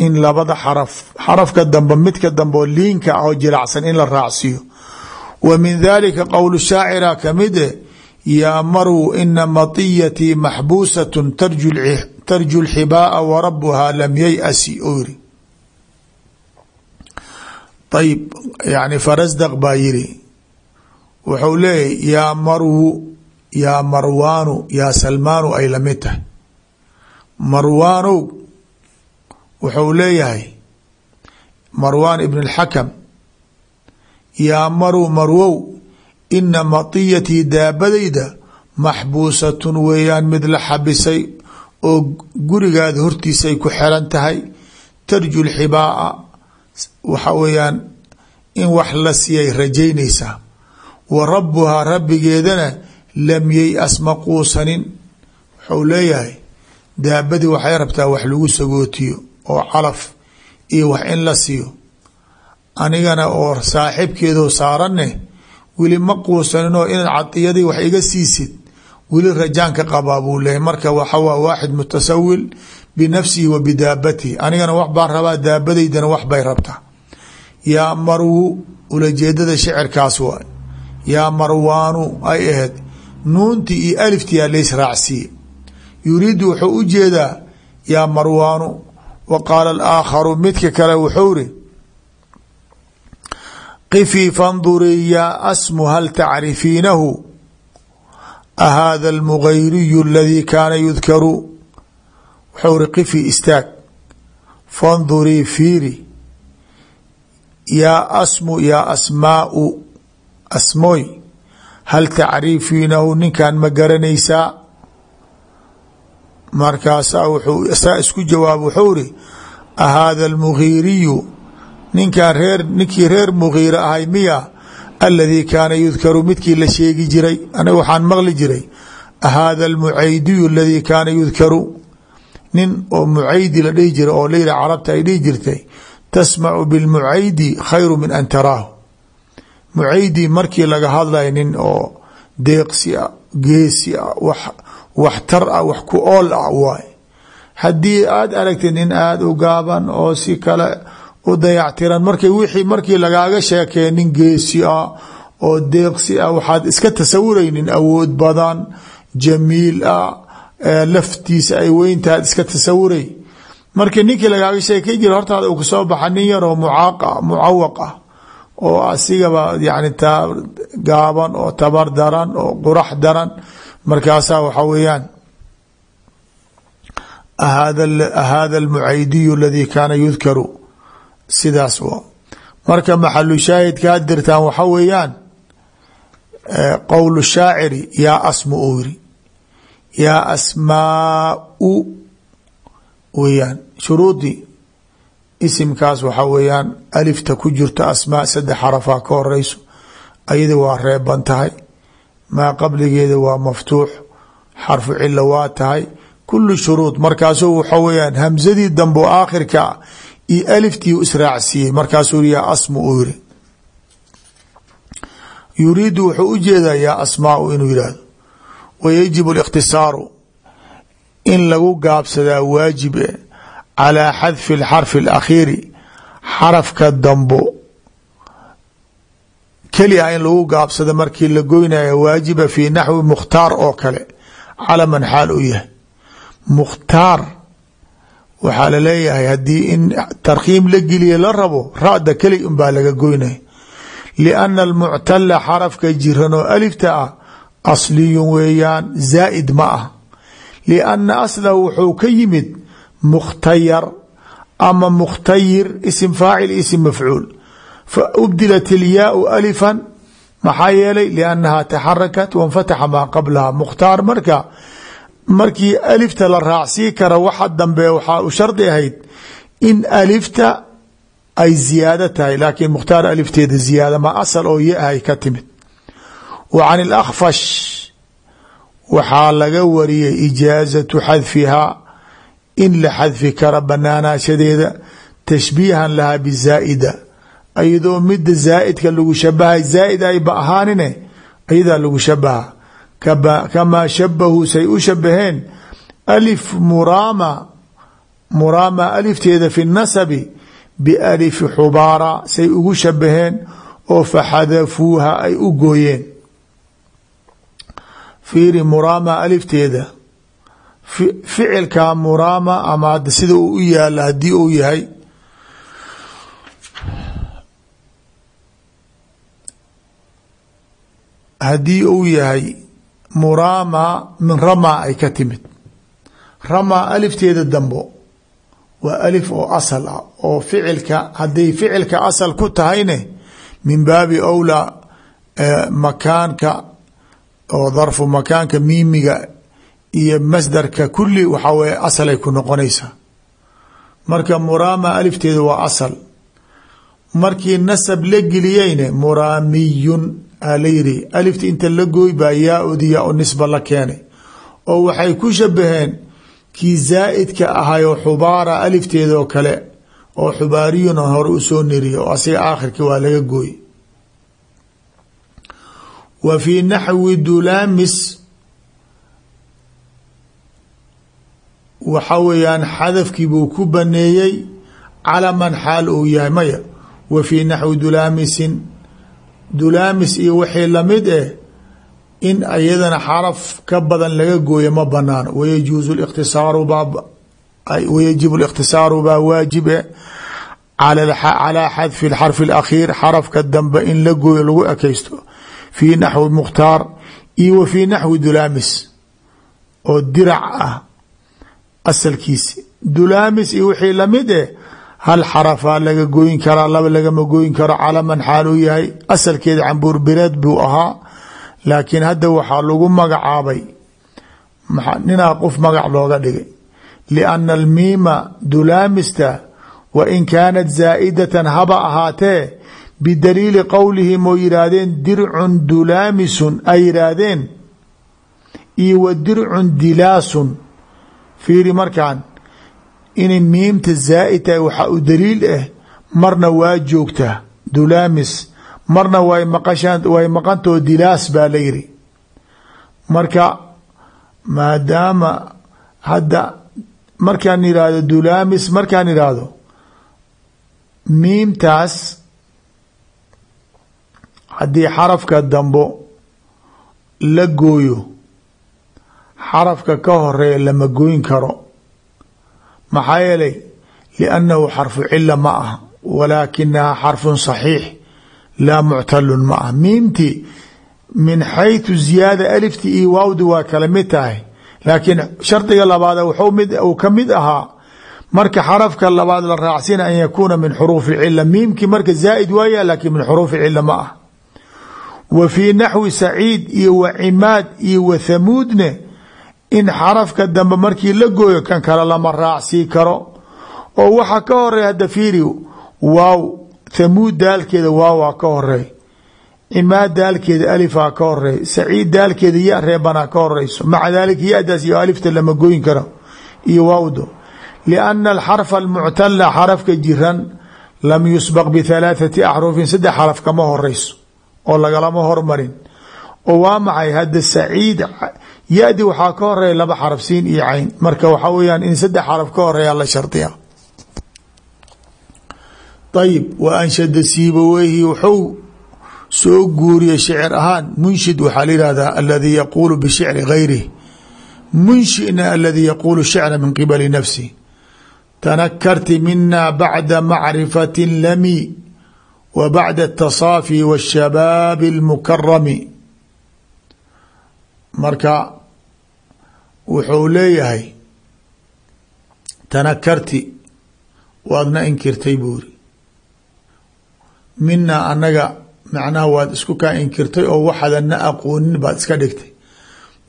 in labada xaraf xarafka dambe midka dambe oo liinka ah oo jilacsan in la raacsiiyo wa min dalika qowl shaacira kamide yaa marw ina matiyatii maxbuusat tarju lxibaaa wa rabuhaa lam yayasi u yiri. Ayib yani farasdaq wuxuu leeyahy yaa marwu yaa marwaanu yaa salmaanu ay la mid wuxuu leeyahay marwaan ibn اlxakam yaa marw marwow ina matiyatii daabadayda maxbuusatun weeyaan mid la xabisay oo gurigaada hortiisay ku xiran tahay. Tarju lxibaaa waxa weeyaan in wax la siiyay rajaynaysaa wa rabuhaa rabbigeedana lam yey-as ma quusanin wuxuu leeyahay daabadii waxay rabtaa wax lagu sagootiyo oo calaf iyo wax in la siiyo. Anigana oo saaxibkeedoo saaranne weli ma quusaninoo inaad cadiyadii wax iga siisid. Weli rajaan ka qabaa buu leeyahy marka waxawaa waaxid mutasawil binafsihi wa bidaabatihi. Anigana wax baan rabaa daabadaydana wax bay rabtaa. Yaa marwu ulajeedada shicirkaas waay. Yaa marwaanu ay ahayd nuuntii iyo aliftiyaa lays raacsiiye yuriidu wuxuu u jeedaa yaa marwaanu wa qaala alaakharu midka kale wuxuu ri qifii fandurii yaa asmu hal tacrifiinahu? Ahaada almugayriyu aladii kaana yudkaru? Wuxuu ri qifii istaag. Fandurii fiiri. Yaa asmu yaa asmaau asmooy. Hal tacrifiinahu ninkan ma garanaysaa markaasaa wuxuu saa isku jawaab wuxuu ri ahaada almugiiriyu ninkan reer ninkii reer mugiira ahay miya aladii kaana yudkaru midkii la sheegi jiray aniga waxaan maqli jiray ahaada almucaydiyu aladii kaana yudkaru nin oo mucaydi la dhihi jiray oo layidhi carabta ay dhihi jirtay tasmacu bilmucaydi khayru min an taraahu. Mucaydi markii laga hadlaya nin oo deeqsi a geesi a wax waxtar ah wax ku ool ah waay. Haddii aada aragtid nin aada u gaaban oo si kale u dayactiran markay wixii markii lagaaga sheekeye nin geesi ah oo deeqsi ah waxaad iska tasawuraynin awood badan jamiil ah laftiisa ay weyntaad iska tasawuray. Markii ninkii lagaaga sheekay jira hortaada uu ka soo baxa nin yaroo mucaaq mucawaq ah oo asigaba yani ta gaaban oo tabar daran oo qurax daran markaasaa waxa weeyaan ahaada almucaydiyu aladii kaana yudkaru. Sidaas w marka maxalu shaahidka had dirtaan waxa weeyaan qowl shaaciri yaa asmu uu yiri. Yaa asmaau weyaan shuruudii isimkaas waxaa weeyaan alifta ku jirto asmaa saddex xarafaa ka horeyso ayada waa reeban tahay maa qabligeeda waa maftuux xarfu cilo waa tahay kulu shuruud markaasuu waxa weyaan hamsadii dambe aakhirka iyo aliftii israacsiiyey markaasuu yaa asmu uu yiri yuriidu wuxuu u jeedaa yaa asmaau inuu yihahdo wa yajibu اlikhtisaaru in lagu gaabsadaa waajib e calaa xadfi اlxarfi اlakhiiri xarafka dambo keli in lagu gaabsado markii la goynayo waajiba fii naxwi mukhtaar oo kale calaman xaal u yahay. Mukhtaar waxaa la leeyahay haddii in tarkiim la geliya la rabo ra'da keli unbaa laga goynaya. Lianna almuctala xarafka jiran oo alifta ah asliyun weeyaan zaa'id ma ah. Lianna aslahu wuxuu ka yimid mukhtayar ama mukhtayir isim faacil isim mafcuul fa ubdilat ilyaau alifan maxaa yeelay liannaha taxarakat wanfataxa maa qablaha mukhtaar marka markii alifta la raacsii kara waxa dambe waxaa u shardi ahayd in alifta ay ziyaado tahay laakiin mukhtaar alifteeda ziyaada ma asal oo yahay ka timid wa can ilakfash waxaa laga wariyay ijaazatu xadfihaa in la xadfi kara banaanaashadeeda tashbiihan lahaa bizaa'ida iyadoo mida zaa'idka lagu shabahay zaa'id ayba ahaanine ayadaa lagu shabaha. Kamaa shabahuu say u shabaheen alif muraama muraama alifteeda fi nasabi bialifi xubaara say ugu shabaheen oo faxadafuuha ay u gooyeen. Fiiri muraama alifteeda ficilka muraama ama sida uu u yaalla haddii uu yahay haddii uu yahay muraama min ramaa ay ka timid. Ramaa alifteeda dambo waa alif oo asal ah oo ficilka hadday ficilka asal ku tahayne min baabi owlaa makaanka oo darfu makaanka miimiga iyo masdarka kulli waxaa weye asalay ku noqonaysaa marka muraama alifteeda waa asal. Markii nasab la geliyeyne muraamiyun. aa la yidhi alifta inta la gooy baa yaa-udi yaa-u nisba la keenay. Oo waxay ku shabaheen kii zaa'idka ahay oo xubaara alifteeda oo kale oo xubaariyun on hore u soo niriya oo asiga aakhirka waa laga gooy. Wa fii naxwi dulaamis waxa weeyaan xadafkii buu ku baneeyey calaman xaal uu yahay maya. Wa fii naxwi dulaamisin dulaamis iyo wixii la mid eh in iyadana xaraf ka badan laga gooyo ma banaano wayajuuzu likhtisaaru baa wayajibu likhtisaaru baa waajib eh, calaa xadfi xarfi alakhiir xarafka dambe in la gooyo lagu ekaysto. Fii naxwi mukhtaar iyo wa fii naxwi dulaamis oo dirac ah asalkiisi. Dulaamis iyo wixii la mid eh hal xarafaa laga gooyin karaa laba lagama gooyin karo calaman xaal uu yahay asalkeeda cambuur bireed buu ahaa laakiin hadda waxaa lagu magacaabay ninaa qof magac looga dhigay lianna almiima dulaamista wa in kaanat zaa'idatan haba ahaatee bidaliili qowlihim oo yidhaahdeen dircun dulaamisun ay yidhaahdeen iyo wa dircun dilaasun fiiri markaan inay miimta zaa'id tahay waxaa u daliil ah marna waa joogtaa dulaamis. Marna way maqashaan way maqantao dilaas baa la yidhi. Marka maadaama hadda markaan yidhaahdo dulaamis markaan yidhaahdo miimtaas haddii xarafka dambo la gooyo xarafka ka horreeya lama gooyin karo maxaa yeelay liannahu xarfu cila ma ah walaakinaha xarfun saxiix laa muctalun ma ah miimti min xaytu ziyaada alifti iyo waawdi waa kala mid tahay laakiin shardiga labaad wuxuu mid uu ka mid ahaa marka xarafka labaad la raacsina an yakuuna min xuruufi cila miimkii marka zaa'id waaya laakiin min xuruufi cila ma ah wa fii naxwi saciid iyo wa cimaad iyo wa thamuudne in xarafka dambe markii la gooyo kan kale lama raacsii karo. Oo waxa ka horreeya hadda fiiri waaw thamuud daalkeeda waawaa ka horeey cimaad daalkeeda alifaa ka horeey saciid daalkeeda ya reebanaa ka horeyso maca daalika yadaas iyo alifta lama gooyin karo iyo waawdo. Lianna alxarfa almuctala xarafka jiran lam yusbaq bihalaathati axrufin saddex xaraf kama horeyso oo lagalama hormarin. Oo waa maxay? Hadda saciid ya-di waxaa ka horreeya laba xaraf siin iyo cayn. Marka waxaa weyaan in saddex xaraf ka horreeya la shardiya ayib wa anshada siibaweyhi wuxuu soo guuriya shicir ahaan. Munshid waxaa la yihahdaa aladii yaquulu bishicri gayrih munshina aladii yaquulu shicra min qibali nafsi. Tanakarti mina bacda macrifati lami wa bacda atasaafi waashabaabi almukarami marka wuxuu leeyahay tanakarti waadna inkirtay buuri minaa annaga macnaha waad isku kaa inkirtay oo waxaadan na aqoonin baad iska dhigtay.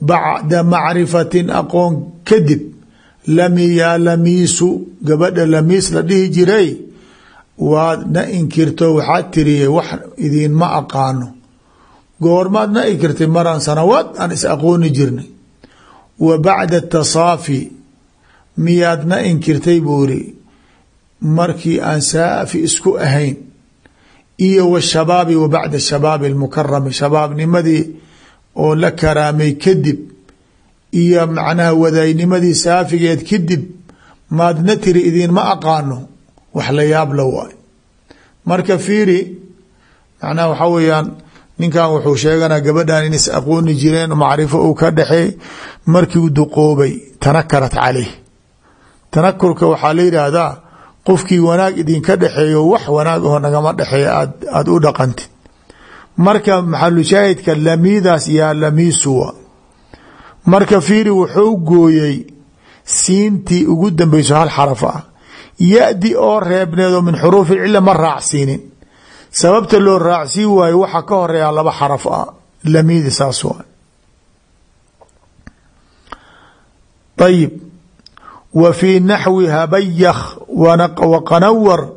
Bacda macrifatin aqoon kadib lamiyaa lamiisu gabadha lamiis la dhihi jiray waad na inkirto. Waxaad tiriyey wax idiinma aqaano. Goormaad na inkirtay maraan sanawaad aan is aqooni jirnay wa bacda tasaafi miyaad na inkirtay buuri markii aan saafi isku ahayn iyo wshabaabi wa bacda shabaabi almukarami shabaabnimadii oo la karaamay kadib iyo macnaha wadaaynimadii saafigeed kadib maadna tiri idiinma aqaano wax la yaab la waay marka fiiri macnaha waxaa weeyaan ninkan wuxuu sheeganaa gabadhan in is aqooni jireen macrifo uu ka dhexeey markiu duqoobay tanakarat caleyh tanakurka waxaa la yidhaahdaa qofkii wanaag idinka dhexeeyo wax wanaag oo nagama dhexeeya aad aada u dhaqantid marka maxalushaahidka lamiidaas yaa lamiisuwa marka fiiri wuxuu gooyey siintii ugu dambeyso hal xaraf ah ya-di oo reebneed oo min xuruufi cila ma raacsiinin sababta loo raacsiin waayo waxa ka horreeya laba xaraf ah. Lamiidi saas waa. Ayib w fي naxwi habayk waqanawar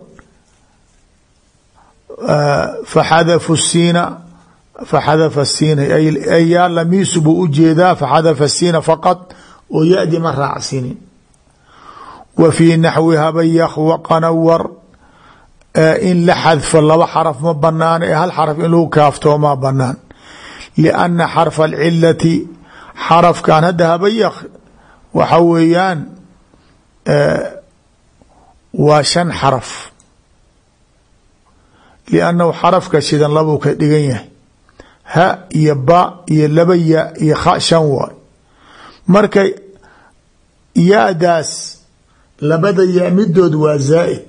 faxadafu siina faxadafa siina. Ay yaa lamiisu buu u jeedaa faxadafa siina faqad oo yadi ma raacsinin. Wa fii naxwi waqanawar in la xadfo laba xaraf ma banaan ee hal xaraf in lagu kaaftoomaa banaan lianna xarfa alcilati xarafkan hadda habayk waxa weeyaan waa shan xaraf. Liannahu xarafka shidan labuu ka dhigan yahay. Ha iyo ba iyo laba ya iyo kha shan waay. Marka ya-daas labada ya midood waa zaa'id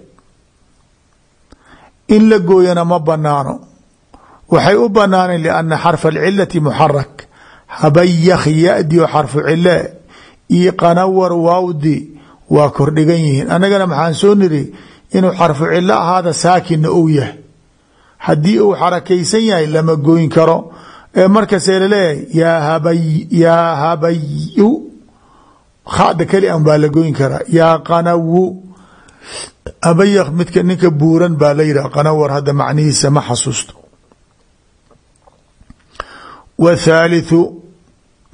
in la gooyana ma banaano waxay u banaaneen lianna xarfa alcilati muxarak habayakh ya-di oo xarfu cile iyo qanawar waawdi waa kordhigan yihiin. Annagana maxaan soo niri inuu xarfu cilo ahaada saakinna ou yahay haddii uu xarakaysan yahay lama goyn karo. Ee markasee la leeyahay yaa habay yaa habayu. Khada keli an baa la goyn karaa. Yaa qanawu abayaq midka ninka buuran baa la yidhah qanawar hadda macnihiisa ma xasuusto. Wathaalithu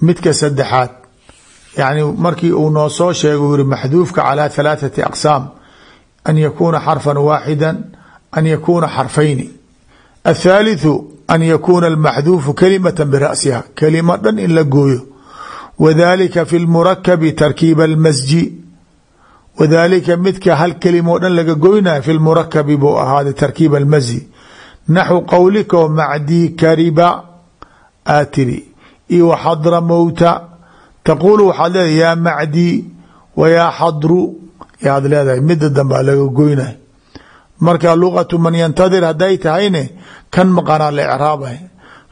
midka saddexaad. Yacni markii uu noo soo sheega uu yihi maxduufka calaa thalaathati an yakuuna xarfan waaxida an yakuna xarfayni. Athaalithu an yakuuna almaxduufu kalimata birasiha kelima dhan in la gooyo. Wa dalika fi lmurakabi tarkiiba almasji wadalika midka hal kelimo dhan laga goynaya fi lmurakabi buu ahaaday tarkiiba almasji naxwu qowlika o macdii kariba aa tiri iyo waxadra mowta taquulu waxaad leedahay yaa macdii wa yaa xadru. Yaad leedahay mida dambaa laga goynay marka luqatu man yantadir hadday tahayne? Kan maqanaa la ecraabay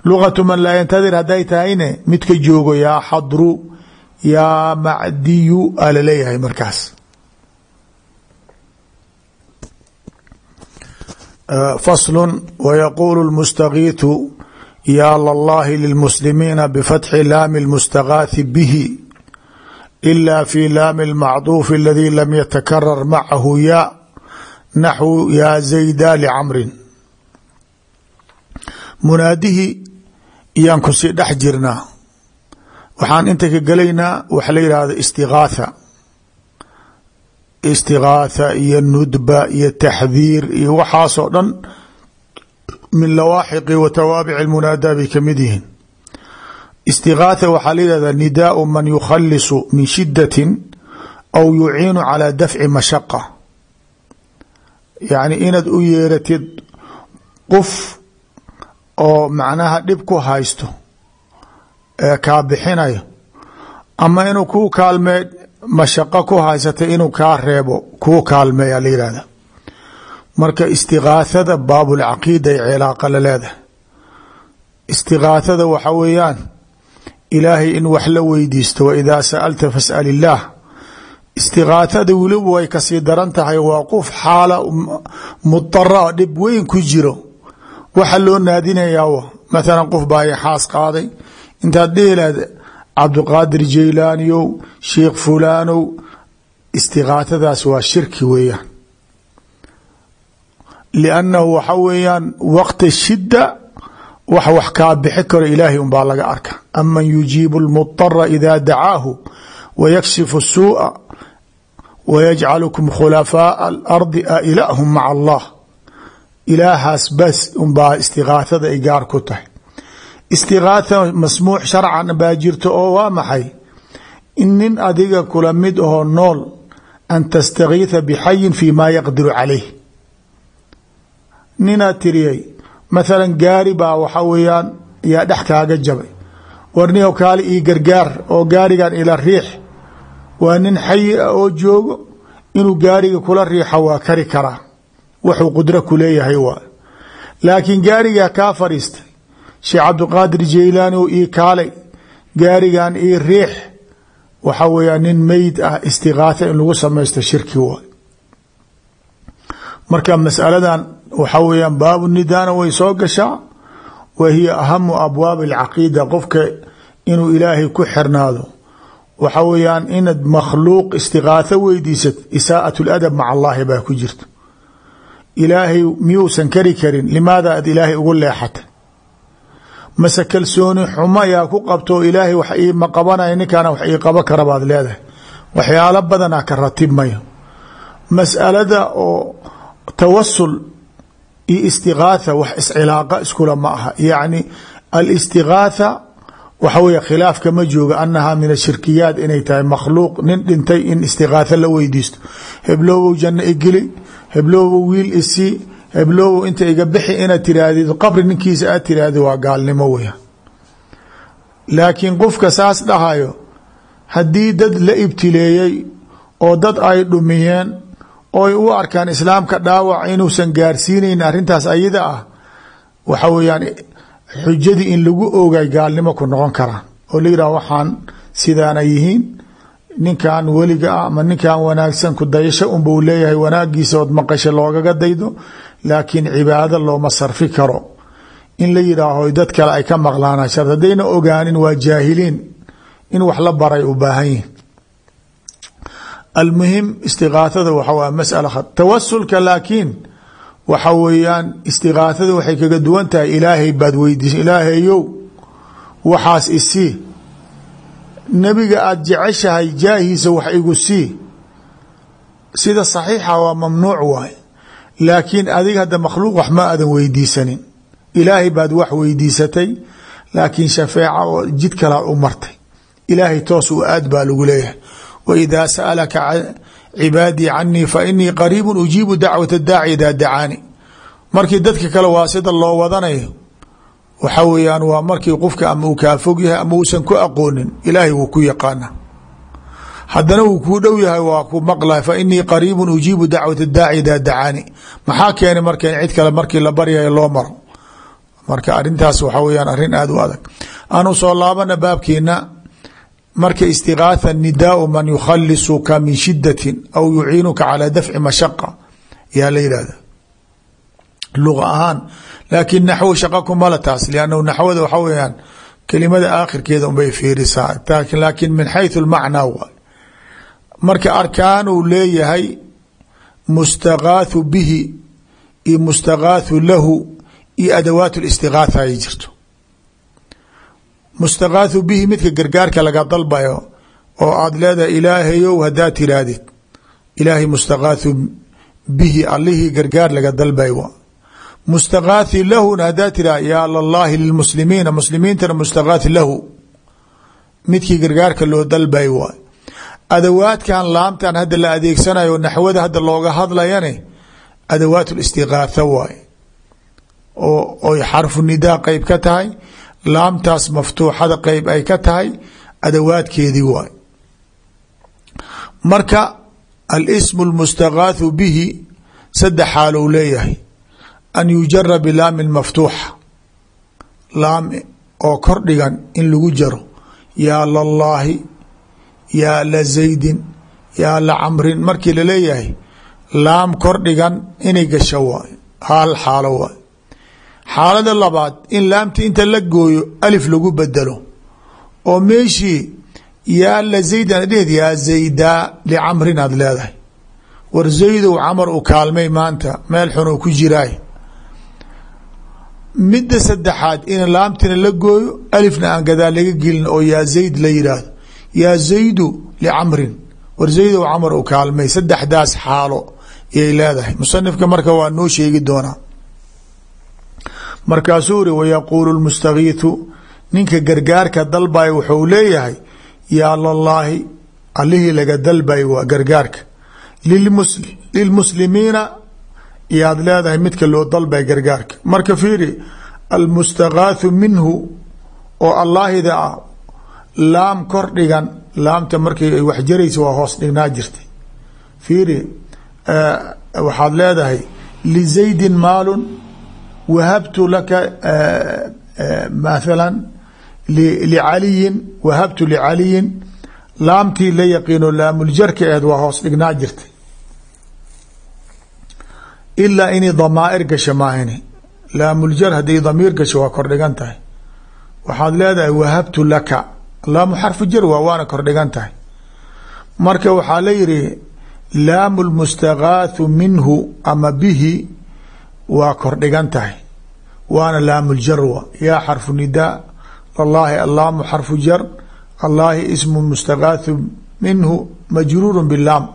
luqatu man laa yantadir hadday tahayne? Midka joogo yaa xadru. Yaa macdiyu aa la leeyahay markaas faslu wayaquulu lmustagiitu yaa llahi lilmuslimiina bifatxi laami lmustagaathi bihi ila fi laami lmacduufi aladi lam yatakarar macahu ya naxwu yaa zayda licamrin munaadihii iyaan ku sii dhex jirnaa waxaan inta ka gelaynaa waxa la yidhaahda istigaatha istigaatha iyo nudba iyo taxdiir iyo waxaasoo dhan min lawaaxiqi wa tawaabici lmunaadaa bay ka mid yihiin. Istigaatha waxaa la yihahdaa nidaau man yukhalisu min shidatin aw yuciinu calaa dafci mashaqa. Yacni inaad u yeeratid qof oo macnaha dhib ku haysto ee kaa bixinayo ama inuu kuu kaalmee mashaqo ku haysata inuu kaa reebo kuu kaalmeeya la yihahda marka istigaahada baabulcaqiida ay cilaaqa la leedahay. Istigaahada waxa weeyaan ilaahay in wax la weydiisto wa idaa sa'alta fas'al illaah istigaahada weliba way ka sii daran tahay waa qof xaala mudara dhib weyn ku jiro. Waxa loo naadinayaa mathalan qof baa xaas qaaday. Intaad dhihi cabdiqaadir jeylaaniyow sheikh fulaanow istiqaatadaas waa shirki weeyaan. Liannahu waxa weeyaan waqti shidda wax wax kaa bixi karo ilaahay unbaa laga arka aman yujiibu lmudara idaa dacaahu wayakshifu suuءa wayajcalukum khulafaaءa alardi a ilaahum maca allah. Ilaahaas bas unbaa istiqaatada ay gaar ku tahay istigaatha masmuuc sharcan baa jirto oo waa maxay? In nin adiga kula mid ahoo nool an tastagiitha bixayin fi ma yaqdiru calayh. Ninaad tiriyay mathalan gaari baa waxa weeyaan yaa dhex kaaga jabay. Warniyow kaali ii gargaar oo gaarigan ila riix. Waa nin xayi ah oo joogo inuu gaariga kula riixo waa kari karaa. Wuxuu qudro ku leeyahay waa. Laakiin gaarigaa kaa fadhiistay sheekh cabdiqaadir jaylaani oo ii kaalay gaarigan ii riix waxa weeyaan nin meyd ah istigaatha in lagu samaysto shirki waay. Marka masaladan waxa weeyaan baabu nidaana way soo gashaa wa hiya ahamu abwaabi alcaqiida qofka inuu ilaahay ku xirnaado. Waxa weeyaan inaad makhluuq istigaatho weydiisat isaa'at ladab maca allaahi baa ku jirta. Ilaahay miyuusan kari karin limaada aad ilaahay ugu leexata mase kalsooni xumo ayaa ku qabto ilaahay wax iima qabanaya ninkaana wax ii qabo kara baad leedahay. Waxyaalo badanaa ka ratibmaya mas'alada oo tawasul iyo istigaatha wax iscilaaqa iskula ma aha. Yacni alistigaatha waxa weeye khilaaf kama jooga annahaa min ashirkiyaat inay tahay makhluuq nin dhintay in istigaatha la weydiisto. Hebloobow janno igeli hebloobow wiil isii hebloobow inta iga bixi inaad tirahdid qabri ninkiisa aad tirahdid waa gaalnimo weya laakiin qofka saas dhahayo haddii dad la ibtileeyey oo dad ay dhumiyeen ooy u arkaan islaamka dhaawac inuusan gaarsiinayn arrintaas ayada ah waxa weeyaan xujadii in lagu oogay gaalnimo ku noqon karaan oo la yidhah waxaan sidaana yihiin ninkan weliga ah ama ninkan wanaagsan ku dayasho unbau leeyahay wanaagiisa ood maqasha loogaga daydo laakiin cibaado looma sarfi karo. In la yidhaaho dad kale ay ka maqlaana shar. Haddayna ogaanin waa jaahiliin in wax la baray u baahan yihiin almuhim istigaahada waxa waa masala tawasulka laakiin waxa weeyaan istigaahada waxay kaga duwan tahay ilaahay baad weydiisa ilaahayow waxaas isii nebiga aada jeceshahay jaahiisa wax igu sii. Sida saxiixa waa mamnuuc waay laakiin adig hadda makhluuq wax ma aadan weydiisanin. Ilaahay baad wax weydiisatay laakiin shafeeca oo jid kalaad u martay. Ilaahay toos u aad baa lagu leeyahay. Waidaa sa'alaka cibaadii canii fa inii qariibun ujiibu dacwat adaaci idaa dacaani. Markii dadka kale waa sida loo wadanayo waxa weeyaan waa markii qofka ama uu kaa fogyahay ama uusan ku aqoonin ilaahay wuu ku yaqaana haddana wuu kuu dhow yahay waa ku maqlay fainii qariib ujiibu dacwaة daaci idaa dacaani. Maxaa keenay marka cid kale markii la baryayo loo maro? Marka arintaas waxa weyaan arrin aad u adag. Aanu soo laabana baabkiina marka istigaatha nidaau man yukhalisuka min shidatin aw yuciinuka calaa dafci mashaqa yaa la yidhahda luga ahaan laakiin naxwo shaqa kumala taas liannahu naxwada waxa weyaan kelimada aakhirkeeda unbay fiirisaa. Laakiin min xayثu lmacnaa waay marka arkaanuu leeyahay mustagaathu bihi iyo mustagaathu lahu iyo adawaat اlistigaatha ay jirto. Mustagaathu bihi midka gargaarka laga dalbayo oo aada leedahay ilaahayow haddaad tiraahdid ilaahay mustagaathu bihi allihii gargaar laga dalbay wa. Mustagaathi lahuna haddaad tiraha yaa llaahi lilmuslimiina muslimiintana mustagaathi lahu midkii gargaarka loo dalbay waay adawaadkan laamtan hadda la adeegsanayo naxwada hadda looga hadlayane adawaat listigaatha waay. Oo oy xarfu nidaa qeyb ka tahay laamtaas maftuuxada qeyb ay ka tahay adawaadkeedii waay. Marka alsmu اlmustagaathu bihi saddex xaalou leeyahay. An yujara bilaami maftuuxa. Laam oo kor dhigan in lagu jaro. Yaa lallaahi yaa la zaydin yaa la camrin markii la leeyahay laam kor dhigan inay gasho hal xaalo waay. Xaalada labaad in laamti inta la gooyo alif lagu bedelo oo meeshii yaa la zaydan dhehed yaa zaydaa licamrin aad leedahay. War zaydow camar u kaalmay maanta meel xun oo ku jiraay. Midda saddexaad in laamtina la gooyo alifna aan gadaa laga gelin oo yaa zayd la yidhaahdo yaa zaydu licamrin. War zaydow camar u kaalmay saddexdaas xaalo yay leedahay. Musanifka marka waa noo sheegi doonaa. Markaasuu uri wayaquulu lmustagiithu ninka gargaarka dalbay wuxuu leeyahay yaa lallaahi allihii laga dalbay waa gargaarka. Lilmuslimiina yaad leedahay midka loo dalbay gargaarka. Marka fiiri almustagaathu minhu oo allaahida ah laam kor dhigan laamta markii ay wax jaraysa waa hoos dhignaa jirtay. Fiiri waxaad leedahay lizaydin maalun wahabtu laka mathala licaliyin wahabtu licaliyin laamtii la yaqiino laamuljarka aheed waa hoos dhignaa jirtay. Ilaa inay damaair gasho maahine laamuljar hadday damiir gasho waa kordhigan tahay. Waxaad leedahay wahabtu laka laamu xarfu jar waa waana kordhigan tahay. Marka waxaa la yihi laamu lmustagaathu minhu ama bihi waa kordhigan tahay. Waana laamuljar wa yaa xarfu nidaa allaahi allaamu xarfu jar allaahi ismu mustagaathu minhu majruuru bilaam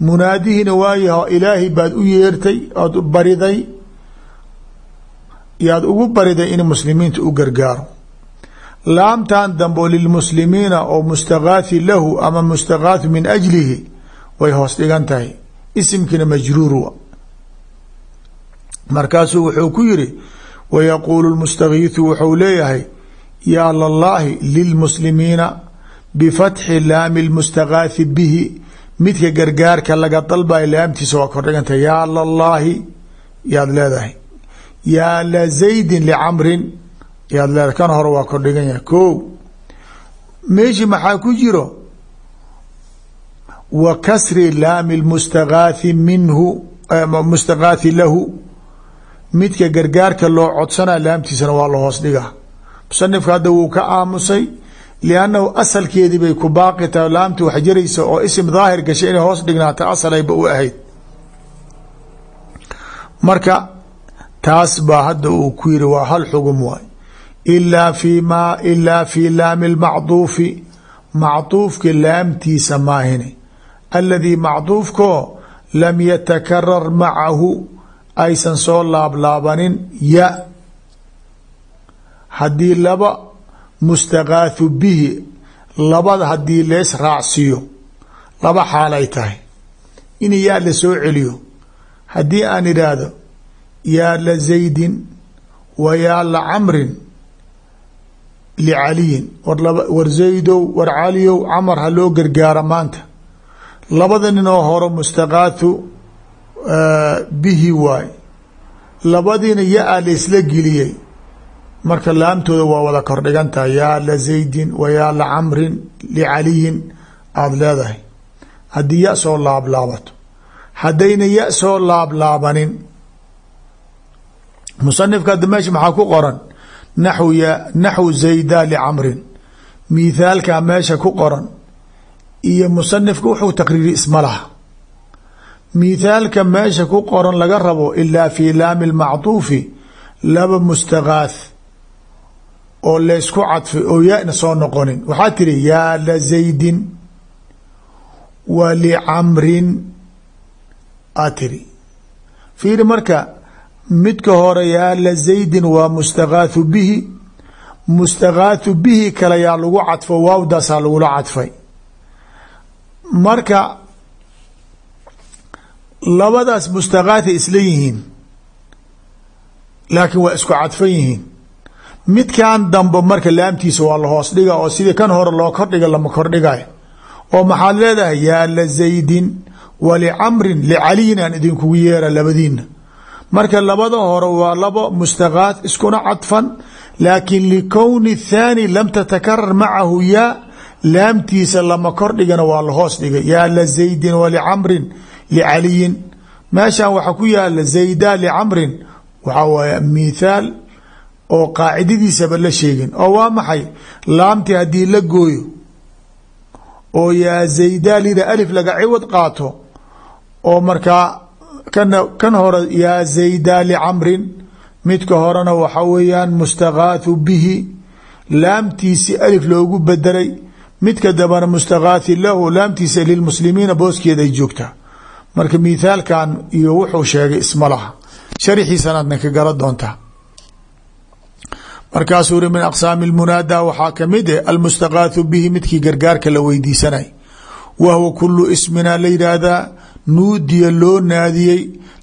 munaadihina waayaho ilaahay baad u yeertay ood bariday yaad ugu bariday in muslimiinta u gargaaro laamtan dambe oo lilmuslimiina oo mustagaathi lahu ama mustagaathu min ajlihi way hoos dhigan tahay. Isimkiina majruur markaasuu wuxuu ku yiri wayaquulu lmustagiithu wuxuu leeyahay yaa lallaahi lilmuslimiina bifatxi laami lmustagaathi bihi midka gargaarka laga dalbayo laamtiisa waa kordhiganta yaa lallaahi yaad leedahay. Yaa la zaydin licamrin yaad leedahay kan hore waa kordhigan yahay. Ko meeshii maxaa ku jiro? Wa kasri laami lmustagaathi minhu mustagaathi lahu. Midka gargaarka loo codsanaya laamtiisana waa la hoos dhigaa. Musanifka hadda wuu ka aamusay liannahu asalkeedii bay ku baaqi tahay. Laamta wax jaraysa oo isim daahir gashay inay hoos dhignaata asalayba u ahayd. Marka taas baa hadda uu ku yiri waa hal xugum waay ilaa fi ma ilaa fi laami lmacduufi macduufka laamtiisa maahine aladii macduufkoo lam yatakarar macahu aysan soo laablaabanin ya haddii laba mustagaathu bihi labada haddii lees raacsiiyo laba xaalay tahay in yaa la soo celiyo haddii aan idhaahdo yaa la zaydin wa yaa la camrin licaliyin war zaydow war caliyow camar ha loo gargaaro maanta. Labada nin oo hore mustagaathu bihi waay. Labadiina ya-a la isla geliyey. Marka laamtooda waa wada kordhigantahay. Yaa la zaydin wa yaa la camrin licaliyin aada leedahay. Haddii ya soo laablaabato. Haddayna ya soo laablaabanin musanifka hadda meesha maxaa ku qoran naxw zayda licamrin mithaalkaa meesha ku qoran iyo musanifka wuxuu taqriiri isma laha. Mithaalka meesha ku qoran laga rabo ilaa fi laami lmacduufi laba mustagaath oo laysku cadfay oo yana soo noqonin. Waxaa tiri yaa la zaydin wa licamrin aad tiri. Fiiri marka midka hore yaa zaydin waa mustagaathu bihi. Mustagaathu bihi kale yaa lagu cadfo waawdaasaa lagula cadfay. Marka labadaas mustagaatha isla yihiin laakiin waa isku cadfan yihiin. Midkan dambe marka laamtiisa waa la hoos dhiga oo sidii kan hore loo kordhiga lama kordhigayo oo maxaad leedahay yaa la zaydin walicamrin licaliyin aan idinkugu yeera labadiina marka labada hore waa labo mustaqaad iskuna cadfan laakiin likowni thaani lam tatakarar macahu yaa laamtiisa lama kordhigana waa la hoos dhigay. Yaa la zaydin walicamrin licaliyin meeshan waxaa ku yaalla zayda licamrin waxaa waaya mithaal oo qaacidadiisaba la sheegin. Oo waa maxay? Laamtii haddii la gooyo oo yaa zayda lida alif laga ciwad qaato oo markaa kan hore yaa zayda licamrin midka horena waxa weeyaan mustagaathu bihi laamtiisi alif loogu bedelay midka dambana mustagaathi lahu laamtiisa lilmuslimiina booskeeda ay joogtaa marka mithaalkan iyo wuxuu sheegay isma laha. Sharixiisanaadna ka gala doontaa markaasuu uri min aqsaami lmunaada waxaa ka mid eh almustagaathu bihi midkii gargaarka la weydiisanay. Wa huwa kulu ismina la yidhaahdaa nuudiya loo naadiyey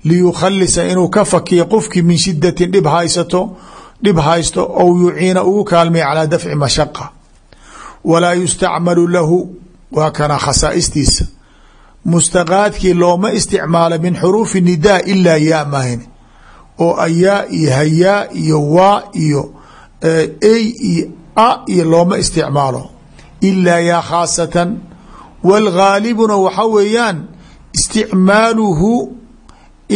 liyukhalisa inuu ka fakiya qofkii min shidatin dhib haysato dhib haysto ou yuciina ugu kaalmay calaa dafci mashaqa. Walaa yustacmalu lahu waa kana khasaa'istiisa. Mustaqaadkii looma isticmaalo min xuruufi nidaa ilaa yaa maahin oo ayaa iyo hayaa iyo waa iyo ey iyo a iyo looma isticmaalo. Ilaa yaa khaasatan wاlghaalibuna waxa weeyaan isticmaaluhu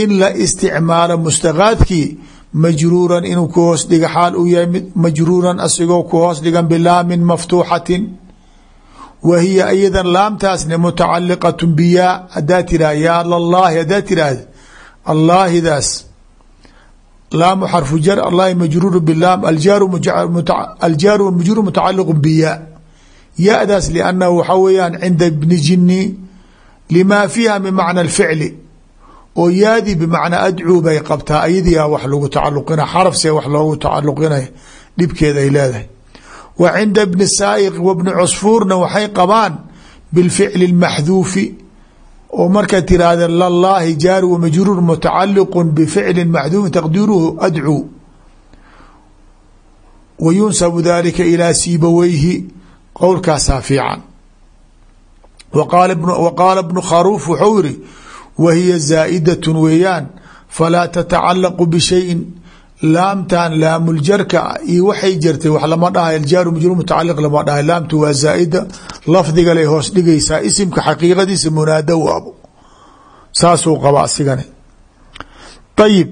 in la isticmaalo mustaqaadkii majruuran inuu ku hoos dhiga xaal uu yahay majruuran asigoo ku hoos dhigan bilaamin maftuuxatin. Wa hiya ayadan laamtaasne mutacaliqat biyaa hadaa tiraa yaa llaahi hadaa tiraahda allaahidaas laamu xarfu jar allahi majruur bilaam aljaaru majruur mutacaliq biyaa ya-daas liannahu waxaa weeyaan cinda bni jinni limaa fiiha min macna alficli. Oo yaadii bimacnaa adcuu bay qabtaa ayadiia wax lagu tacaluqina xarafse wax loogu tacaluqinay dhibkeeda ay leedahay. Wa cinda bni saaiq wa bni cusfuurna waxay qabaan bilficli اlmaxduufi oo markaa tiraahda llaahi jaari wa majruur mutacaliqu bificli maxduufin taqdiiruhu adcuu. Wa yunsabu dalika ilaa siibaweyhi qowlkaasaa fiican wa qaala bnu kharuuf wuxuu yiri wa hiya zaa'idat weeyaan falaa tatacalaqu bishayin laamtan laamuljarka iyo waxay jartay wax lama dhahay aljaaru majruur mutacaliq lama dhahay laamtu waa zaa'ida lafdigalay hoos dhigaysaa isimka xaqiiqadiisa munaada u abo saasuu qaba asigane ayib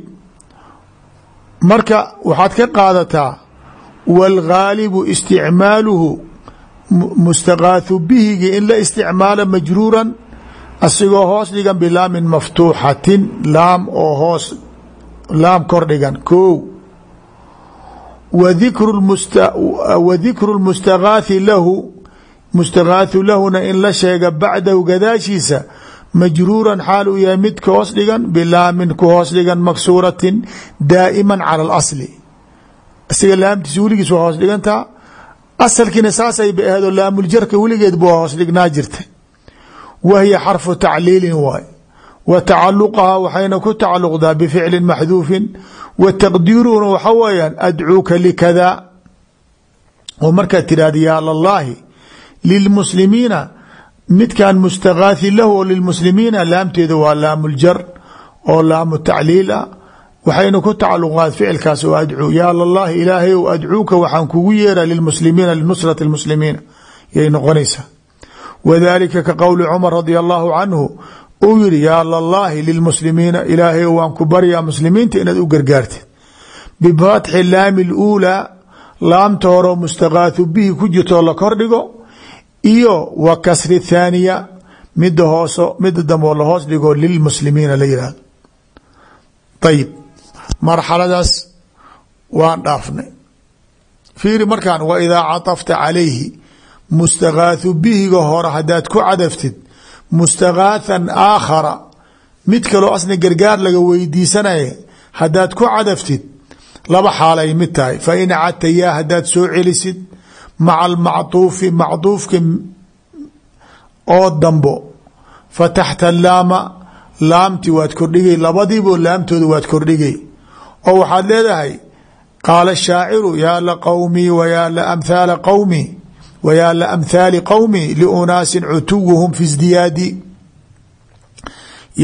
marka waxaad ka qaadataa wاlgaalibu isticmaaluhu mustagaathu bihigi in la isticmaalo majruuran asigoo hoos dhigan bilaamin maftuuxatin laam oo hoos laam kor dhigan ko wa dikru lmustagaathi lahu mustagaathu lahuna in la sheega bacdahu gadaashiisa majruuran xaal uu yahay mid ka hoos dhigan bilaamin ku hoos dhigan maksuuratin daa'ima cala اlasli asiga laamtiisa weligiis waa hoos dhigantaa asalkiina saasay ba ahdo laamuljarka weligeed bu hoos dhignaa jirtay wa hiya xarfu tacliilin waay. Wa tacaluqahaa waxayna ku tacaluqdaa bificli maxduufin. Wa taqdiiruhuna waxa weeyaan adcuuka likada oo markaad tirahda yaa llaahi lilmuslimiina midkan mustagaathi lahu oo lilmuslimiina laamteeda waa laamuljar oo laamu tacliil ah waxayna ku tacaluqaad ficilkaas oo adcuu. Yaa llaahi ilaahay ou adcuuka waxaan kugu yeera lilmuslimiina linusrati lmuslimiina. Yay noqonaysaa wadalika ka qowli cumar radia allahu canhu uu yihi yaa llaahi lilmuslimiina ilaahay waan ku baryaa muslimiinta inaad u gargaartid. Bifatxi laami luulaa laamta horeo mustagaathu bihi ku jirtoo la kordhigo iyo wa kasri thaaniya mida hooso mida dambe oo lahoos dhigo lilmuslimiina la yihahdo ayib marxaladaas waan dhaafnay. Fiiri markan wa idaa caطafta calayhi mustagaathu bihiga hore haddaad ku cadaftid mustagaathan aakhara mid kaloo asna gargaar laga weydiisanaya haddaad ku cadaftid laba xaalay mid tahay. Fain cadta yaa haddaad soo celisid maca almacduufi macduufka oo dambo. Fataxta laama laamti waad kordhigay labadiiboo laamtooda waad kordhigay oo waxaad leedahay qaala shaaciru yaa la qowmii wayaa la amhaala qowmi wayaa la amhaali qowmi liunaasin cutuwuhum fi sdiyaadi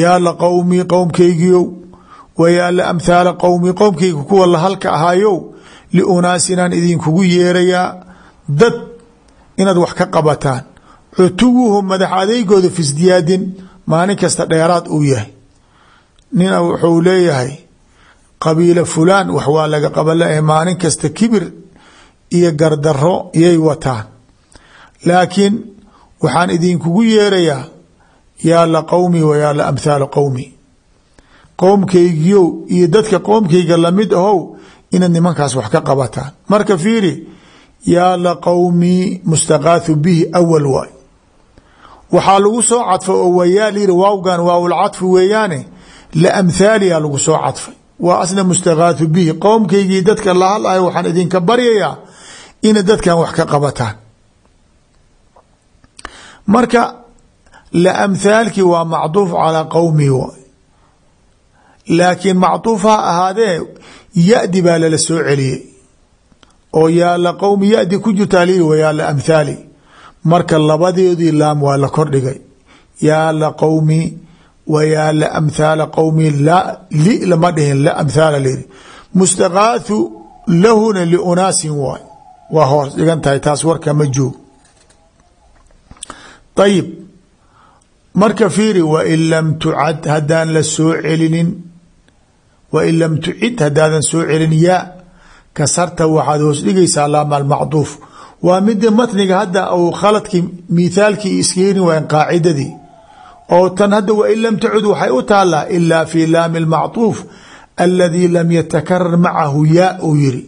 yaa la qowmii qowmkaygiyow wayaa la amhaala qowmi qowmkayga kuwa la halka ahaayow liunaasinaan idinkugu yeerayaa dad inaad wax ka qabataan cutuwuhum madax adeygooda fi sdiyaadin maalin kasta dheeraad uu yahay. Nina wuxuu leeyahay qabiila fulaan wax waa laga qaban laha maalin kasta kibir iyo gardaro yay wataan. Laakiin waxaan idinkugu yeerayaa yaa la qowmi wa yaa la amhaala qowmi qowmkaygiyow iyo dadka qowmkayga la mid ahow inaad nimankaas wax ka qabataan. Marka fiiri yaa la qowmi mustaqaathu bihi awal waay. Waxaa lagu soo cadfay oo wayaa layiri waawgan waawlcadfi weeyaane la amhaaliyaa lagu soo cadfay waa asna mustaqaathu bihi qowmkaygii dadka la hadlayo waxaan idinka baryayaa ina dadkan wax ka qabataan. Marka la amhaalkii waa macduuf calaa qowmihi waay laakiin macduuf ha ahaadee yadi baa lala soo celiyey. Oo yaa la qowmi yadi ku jirtaa layiri wa yaa la amhaali marka labadeedii laam waa la kordhigay. Yaa la qowmi wa yaa la amhaala qowmi li lama dhihin la amhaala layiri mustaqaathu lahuna liunaasin waay waa hoos dhigan tahay taas warka ma joog ayib marka fiiri wain lam tucad haddaan la soo celinin wain lam tucid haddaadan soo celin yaa kasarta waxaad hoos dhigaysaa laama almacduuf waa mida matniga hadda uu khaladkii mithaalkii iskeeni waayen qaacidadii oo tan hadda wain lam tacud waxay u taalaa ilaa fi laami lmacduuf aladii lam yatakarar macahu yaa uu yiri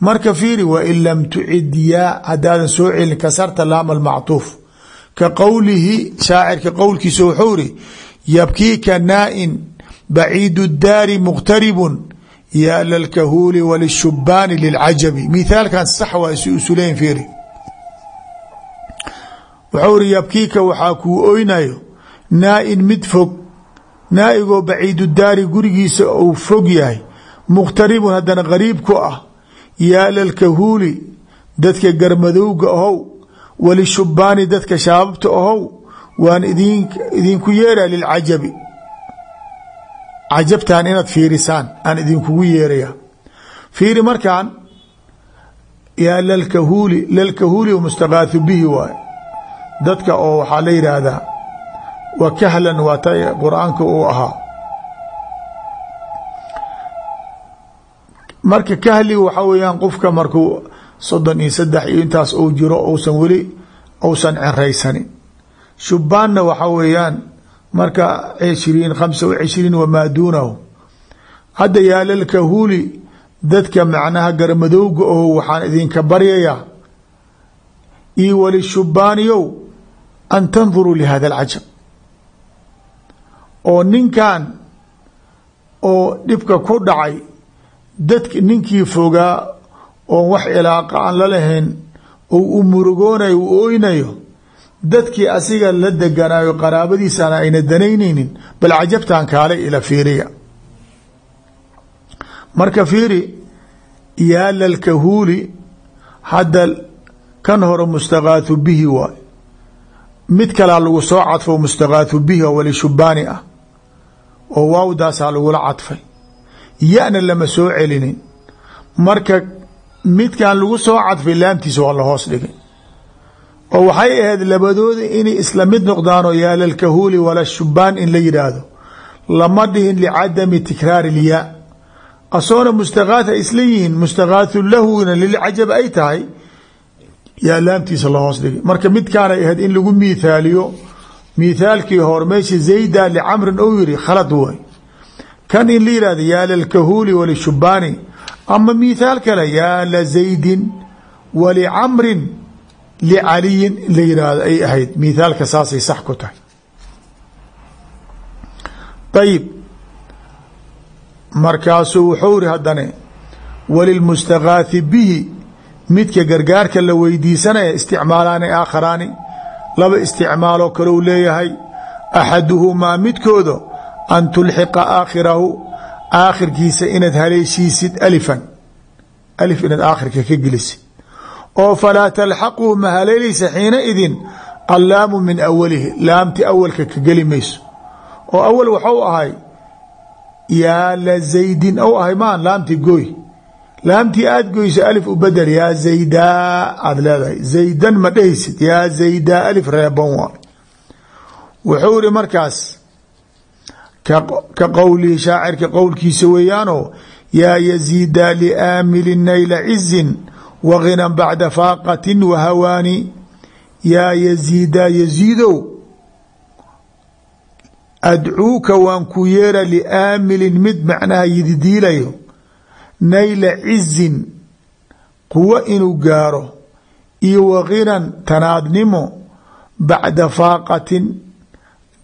marka fiiri wain lam tucid yaa haddaadan soo celin kasarta laama almacduuf ka qowlihi shaacirka qowlkiisa wuxuu iri yabkiika naa-in baciidu daari muqtaribun yaa lalkahuuli walishubaani lilcajabi. Mithaalkan sax waa si usuleyn fiiri wuxuu iri yabkiika waxaa kuu oynayo. Naa-in mid fog. Naa-igoo baciidu daari gurigiisa uu fog yahay. Muqtaribun haddana qariib ku ah. Yaa lalkahuuli dadka garmadowga ahow. Walishubaani dadka shaababta ahow. Waan idinku yeera lilcajabi cajabtan inaad fiirisaan aan idinkugu yeeraya fiiri markan yaa lalkahuuli dadka oo waxaa la yidhaahdaa wa kahlan waa ta qur'aanka uu ahaa. Marka kahli waxa weeyaan qofka markuu soddon iyo saddex iyo intaas uu jiro uusan weli uusan ceraysanin shubaanna waxa weeyaan marka cishriin khamsa wa cishriin wamaa duunahu. Hadda yaalalkahuuli dadka macnaha garmadowga oo waxaan idinka baryayaa io walishubaaniyow an tanduruu lihada alcajab oo ninkan oo dhibka ku dhacay dadk ninkii fogaa oon wax cilaaqa aan la lahayn ou u murugoonayo u oynayo dadkii asiga la deganayo qaraabadiisana ayna danaynaynin bal cajabtan kaale ila fiiriya marka fiiri yaa lalkahuuli hadda kan hore mustaqaathu bihi waay mid kalaa lagu soo cadfo mustaqaathu bihi oo walishubaani ah oo waawdaasaa lagula cadfay. Yana lama soo celinin. Marka midkan lagu soo cadfay laamtiisa waa la hoos dhigay. Oo waxay ahayd labadooda inay isla mid noqdaanoo yaa lalkahuuli wala shubaan in la yidhaahdo lama dhihin licadami tikraari ilyaa asoona mustaqaatha isla yihiin mustaqaathu lahuna lilcajab ay tahay yaa laamtiisa la hoos dhigay marka midkaanay ahayd in lagu miithaaliyo miithaalkii hor meesha zayda licamrin ou yiri khalad way. Kan in la yihahdo yaa lalkahuuli walishubaani ama miithaal kale yaa la zaydin walicamrin licaliyin in la yihahdo ay ahayd. Miithaalka saasay sax ku tahay. Ayib markaasuu wuxuu iri haddane walilmustagaathi bihi midka gargaarka la weydiisanaya isticmaalaani aakharaani laba isticmaaloo kaleu leeyahay axaduhumaa midkooda an tulxiqa aakhirahu aakhirkiisa inaad haleeshiisid alifan alif inaad aakhirka ka gelisid. oo falaa talxaquu ma haleelaysa xiina idin allaamu min awalihi laamti awalka ka geli mayso. oo awal waxau ahay yaa la zaydin ou ahay maan laamti gooy laamtii aada goyso alif u bedel yaa zaydaa aada leedahay. Zaydan ma dhehaysid yaa zaydaa alif reeban waay wuxuu ihi markaas ka qowlihi shaacirka qowlkiisa weeyaanoo yaa yaziida liaamili nayla cizin waginan bacda faaqatin wahawaani yaa yaziida yaziidow adcuuka waan ku yeera liaamilin mid macnaha yididiilayo nayla cizin quwo inuu gaaro iyo waginan tanaadnimo bacda faaqatin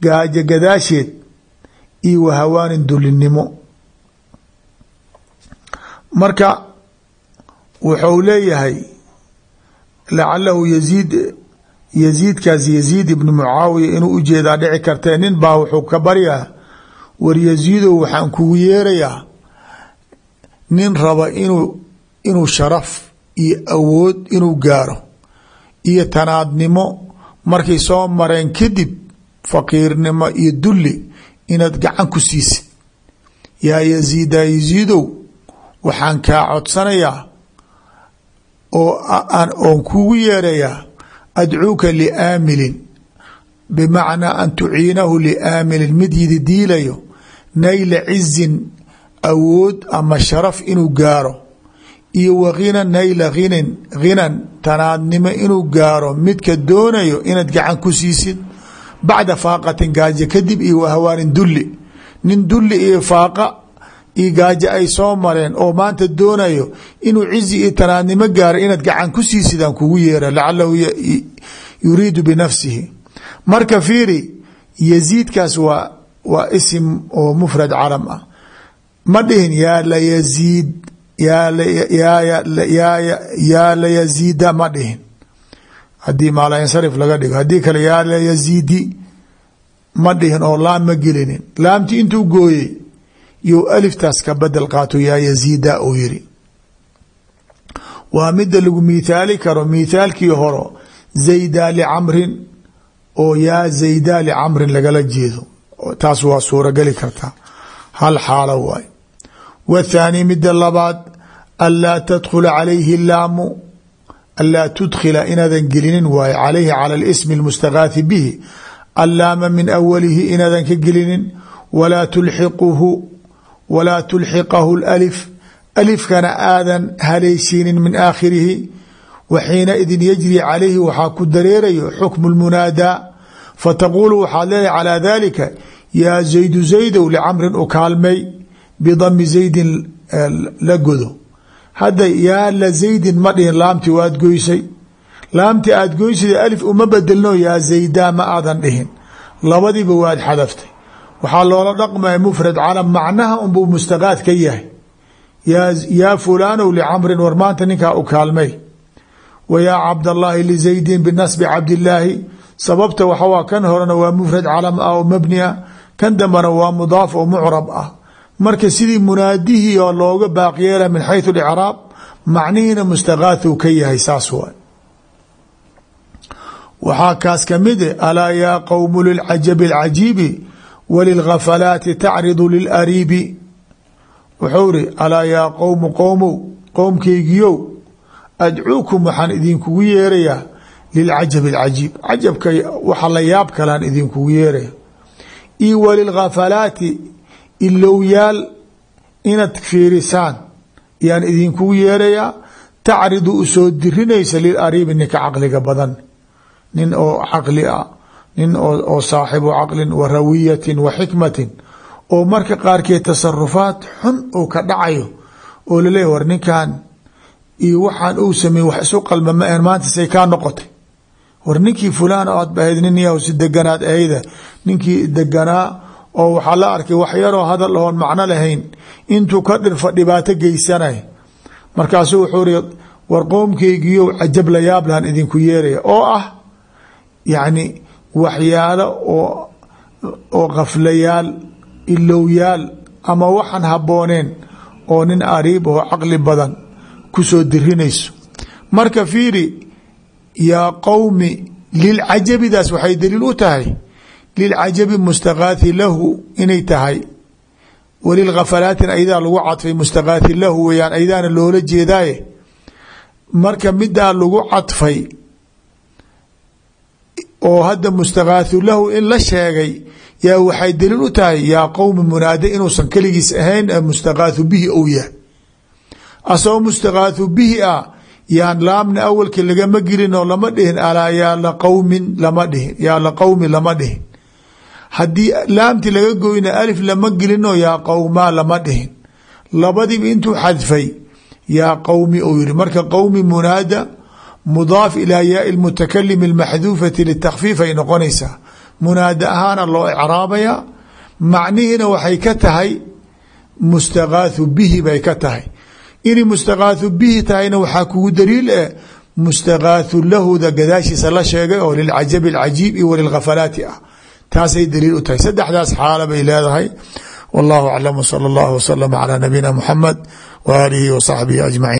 gaajo gadaasheed iyo wahawaanin dulinimo marka wuxuu leeyahay lacalahu yaziid yaziidkaas yaziid ibnu mucaawiya inuu u jeedaa dhici kartee nin baa wuxuu ka baryaa war yaziidow waxaan kugu yeerayaa nin raba inuu inuu sharaf iyo awood inuu gaaro iyo tanaadnimo markay soo mareen kadib faqiirnimo iyo dulli inaad gacan ku siisid. Yaa yaziida yaziidow waxaan kaa codsanayaa oo aan oon kugu yeerayaa adcuuka liaamilin bimacnaa an tuciinahu liaamilin mid yididiilayo nayla cizin awood ama sharaf inuu gaaro iyo waginan nayla hinin hinan tanaadnimo inuu gaaro midka doonayo inaad gacan ku siisid bacda faaqatin gaajo kadib iyo wahawaanin dulli. Nin dulli iyo faaqa iyo gaajo ay soo mareen oo maanta doonayo inuu cizi iyo tanaadnimo gaaro inaad gacan ku siisid aan kugu yeera lacalahu yuriidu binafsihi marka fiiri yaziidkaas waa waa isim oo mufrad calam ah ma dhihin yaa layaziid yaa layaziida ma dhihin haddii maalansarif laga dhigo. Haddii kale yaa layaziidi ma dhihin oo laam ma gelinin. Laamti intuu gooyey you aliftaas ka bedel qaato yaa yaziida uu yiri waa mida lagu miithaali karo miithaalkii horo zayda licamrin oo yaa zayda licamrin lagala jeedo. Taas waa suurogeli kartaa hal xaalo waay wthaani mida labaad anlaa tadkhula calayhi laamu anlaa tudkhila inaadan gelinin waaye calayhi cala lismi اlmustahaathi bihi allaama min awalihi inaadan ka gelinin walaa tulxiquhu walaa tulxiqahu اlif alifkana aadan haleysiinin min aakhirihi waxiina idin yajri calayhi waxaa ku dareerayo xukmu lmunaadaa fataquulu waxaad leedahay calaa dalika yaa zaydu zaydow licamrin u kaalmay bidami zaydin la godo. Hadda yaa la zaydin ma dhihin laamti waad goysay. Laamti aad goysida alif uma bedelno yaa zaydaa ma aadan dhihin. Labadiiba waad xadaftay. Waxaa loola dhaqmaya mufrad calam macnaha unbuu mustaqaad ka yahay. Yaa fulaanow licamrin war maanta ninkaa u kaalmay. Wa yaa cabdallaahi lizaydin binasbi cabdillaahi. Sababta waxawaa kan horena waa mufrad calam ah oo mabni ah kan dambena waa mudaaf oo mucrab ah marka sidii munaadihii oo looga baaqyeela min xayثu اcraab macnihiina mustaqaathuu ka yahay saas waay waxaa kaas kamide alaa yaa qowmu lilcajabi اlcajiibi walilghafalaati tacridu lilariibi wuxuu ri alaa yaa qowmu qowmow qowmkeygiyow adcuukum waxaan idinkugu yeerayaa lilcajabi اlcajiib cajabka waxa la yaab kalaan idinkugu yeeraya io walilghafalaati ilowyaal inaad fiirisaan yaan idinkugu yeerayaa tacridu u soo dirinaysa lilariibi ninka caqliga badan. Nin oo caqli ah nin oo saaxibu caqlin wa rawiyatin wa xikmatin oo marka qaarkeed tasarufaad xun uu ka dhacayo oo laleeyahy war ninkan iyo waxaan uu sameeye wax isu qalma ma ahen maanta say kaa noqotay. War ninkii fulaan aad bahayd nin yahu si deganaad ahayda ninkii deganaa oo waxaa la arkay wax yaroo hadal oon macno lahayn intuu ka dhirfa dhibaato geysanay. Markaasuu wuxuu ri war qoomkeygiiyo cajab la yaab lahan idinku yeeraya. Oo ah yacni waxyaalo oo oo kaflayaal ilowyaal ama waxaan habbooneen oo nin ariib oo caqli badan ku soo dirinayso marka fiiri yaa qowmi lilcajabidaas waxay daliil u tahay lilcajabi mustaqaathi lahu inay tahay walilkhafalaatin aydaa lagu cadfay mustaqaathi lahu weyaan aydaana loola jeedaaye marka midaa lagu cadfay oo hadda mustakaathu lahu in la sheegay yaa waxay daliil u tahay yaa qowmi munaade inuusan keligiis ahayn ee mustakaathu bihi ou yahay asagoo mustakaathu bihi ah yaan laamna awalka lagama gelin oo lama dhihin alaa yaa laqowmin lama dhihin yaa laqowmi lama dhihin haddii laamti laga goyna alif lama gelinoo yaa qowmaa lama dhihin. Labadiiba intuu xadfay yaa qowmi ou yihi marka qowmi munaada mudaaf ilaa yaai lmutakalim almaxduufati litakfiif ay noqonaysaa. Munaada ahaana loo icraabaya. Macnihiina waxay ka tahay mustakaathu bihi bay ka tahay. Inay mustakaathu bihi tahayna waxaa kugu daliil eh mustakaathu lahuda gadaashiisa la sheegay oo lilcajabi alcajiib iyo walilkhafalaati ah taasay daliil u tahay. Saddexdaas xaala bay leedahay. Wallahu aclam wsala allahu waslama calaa nabiyina muxamed wa aalihi wa saxbihi ajmaciin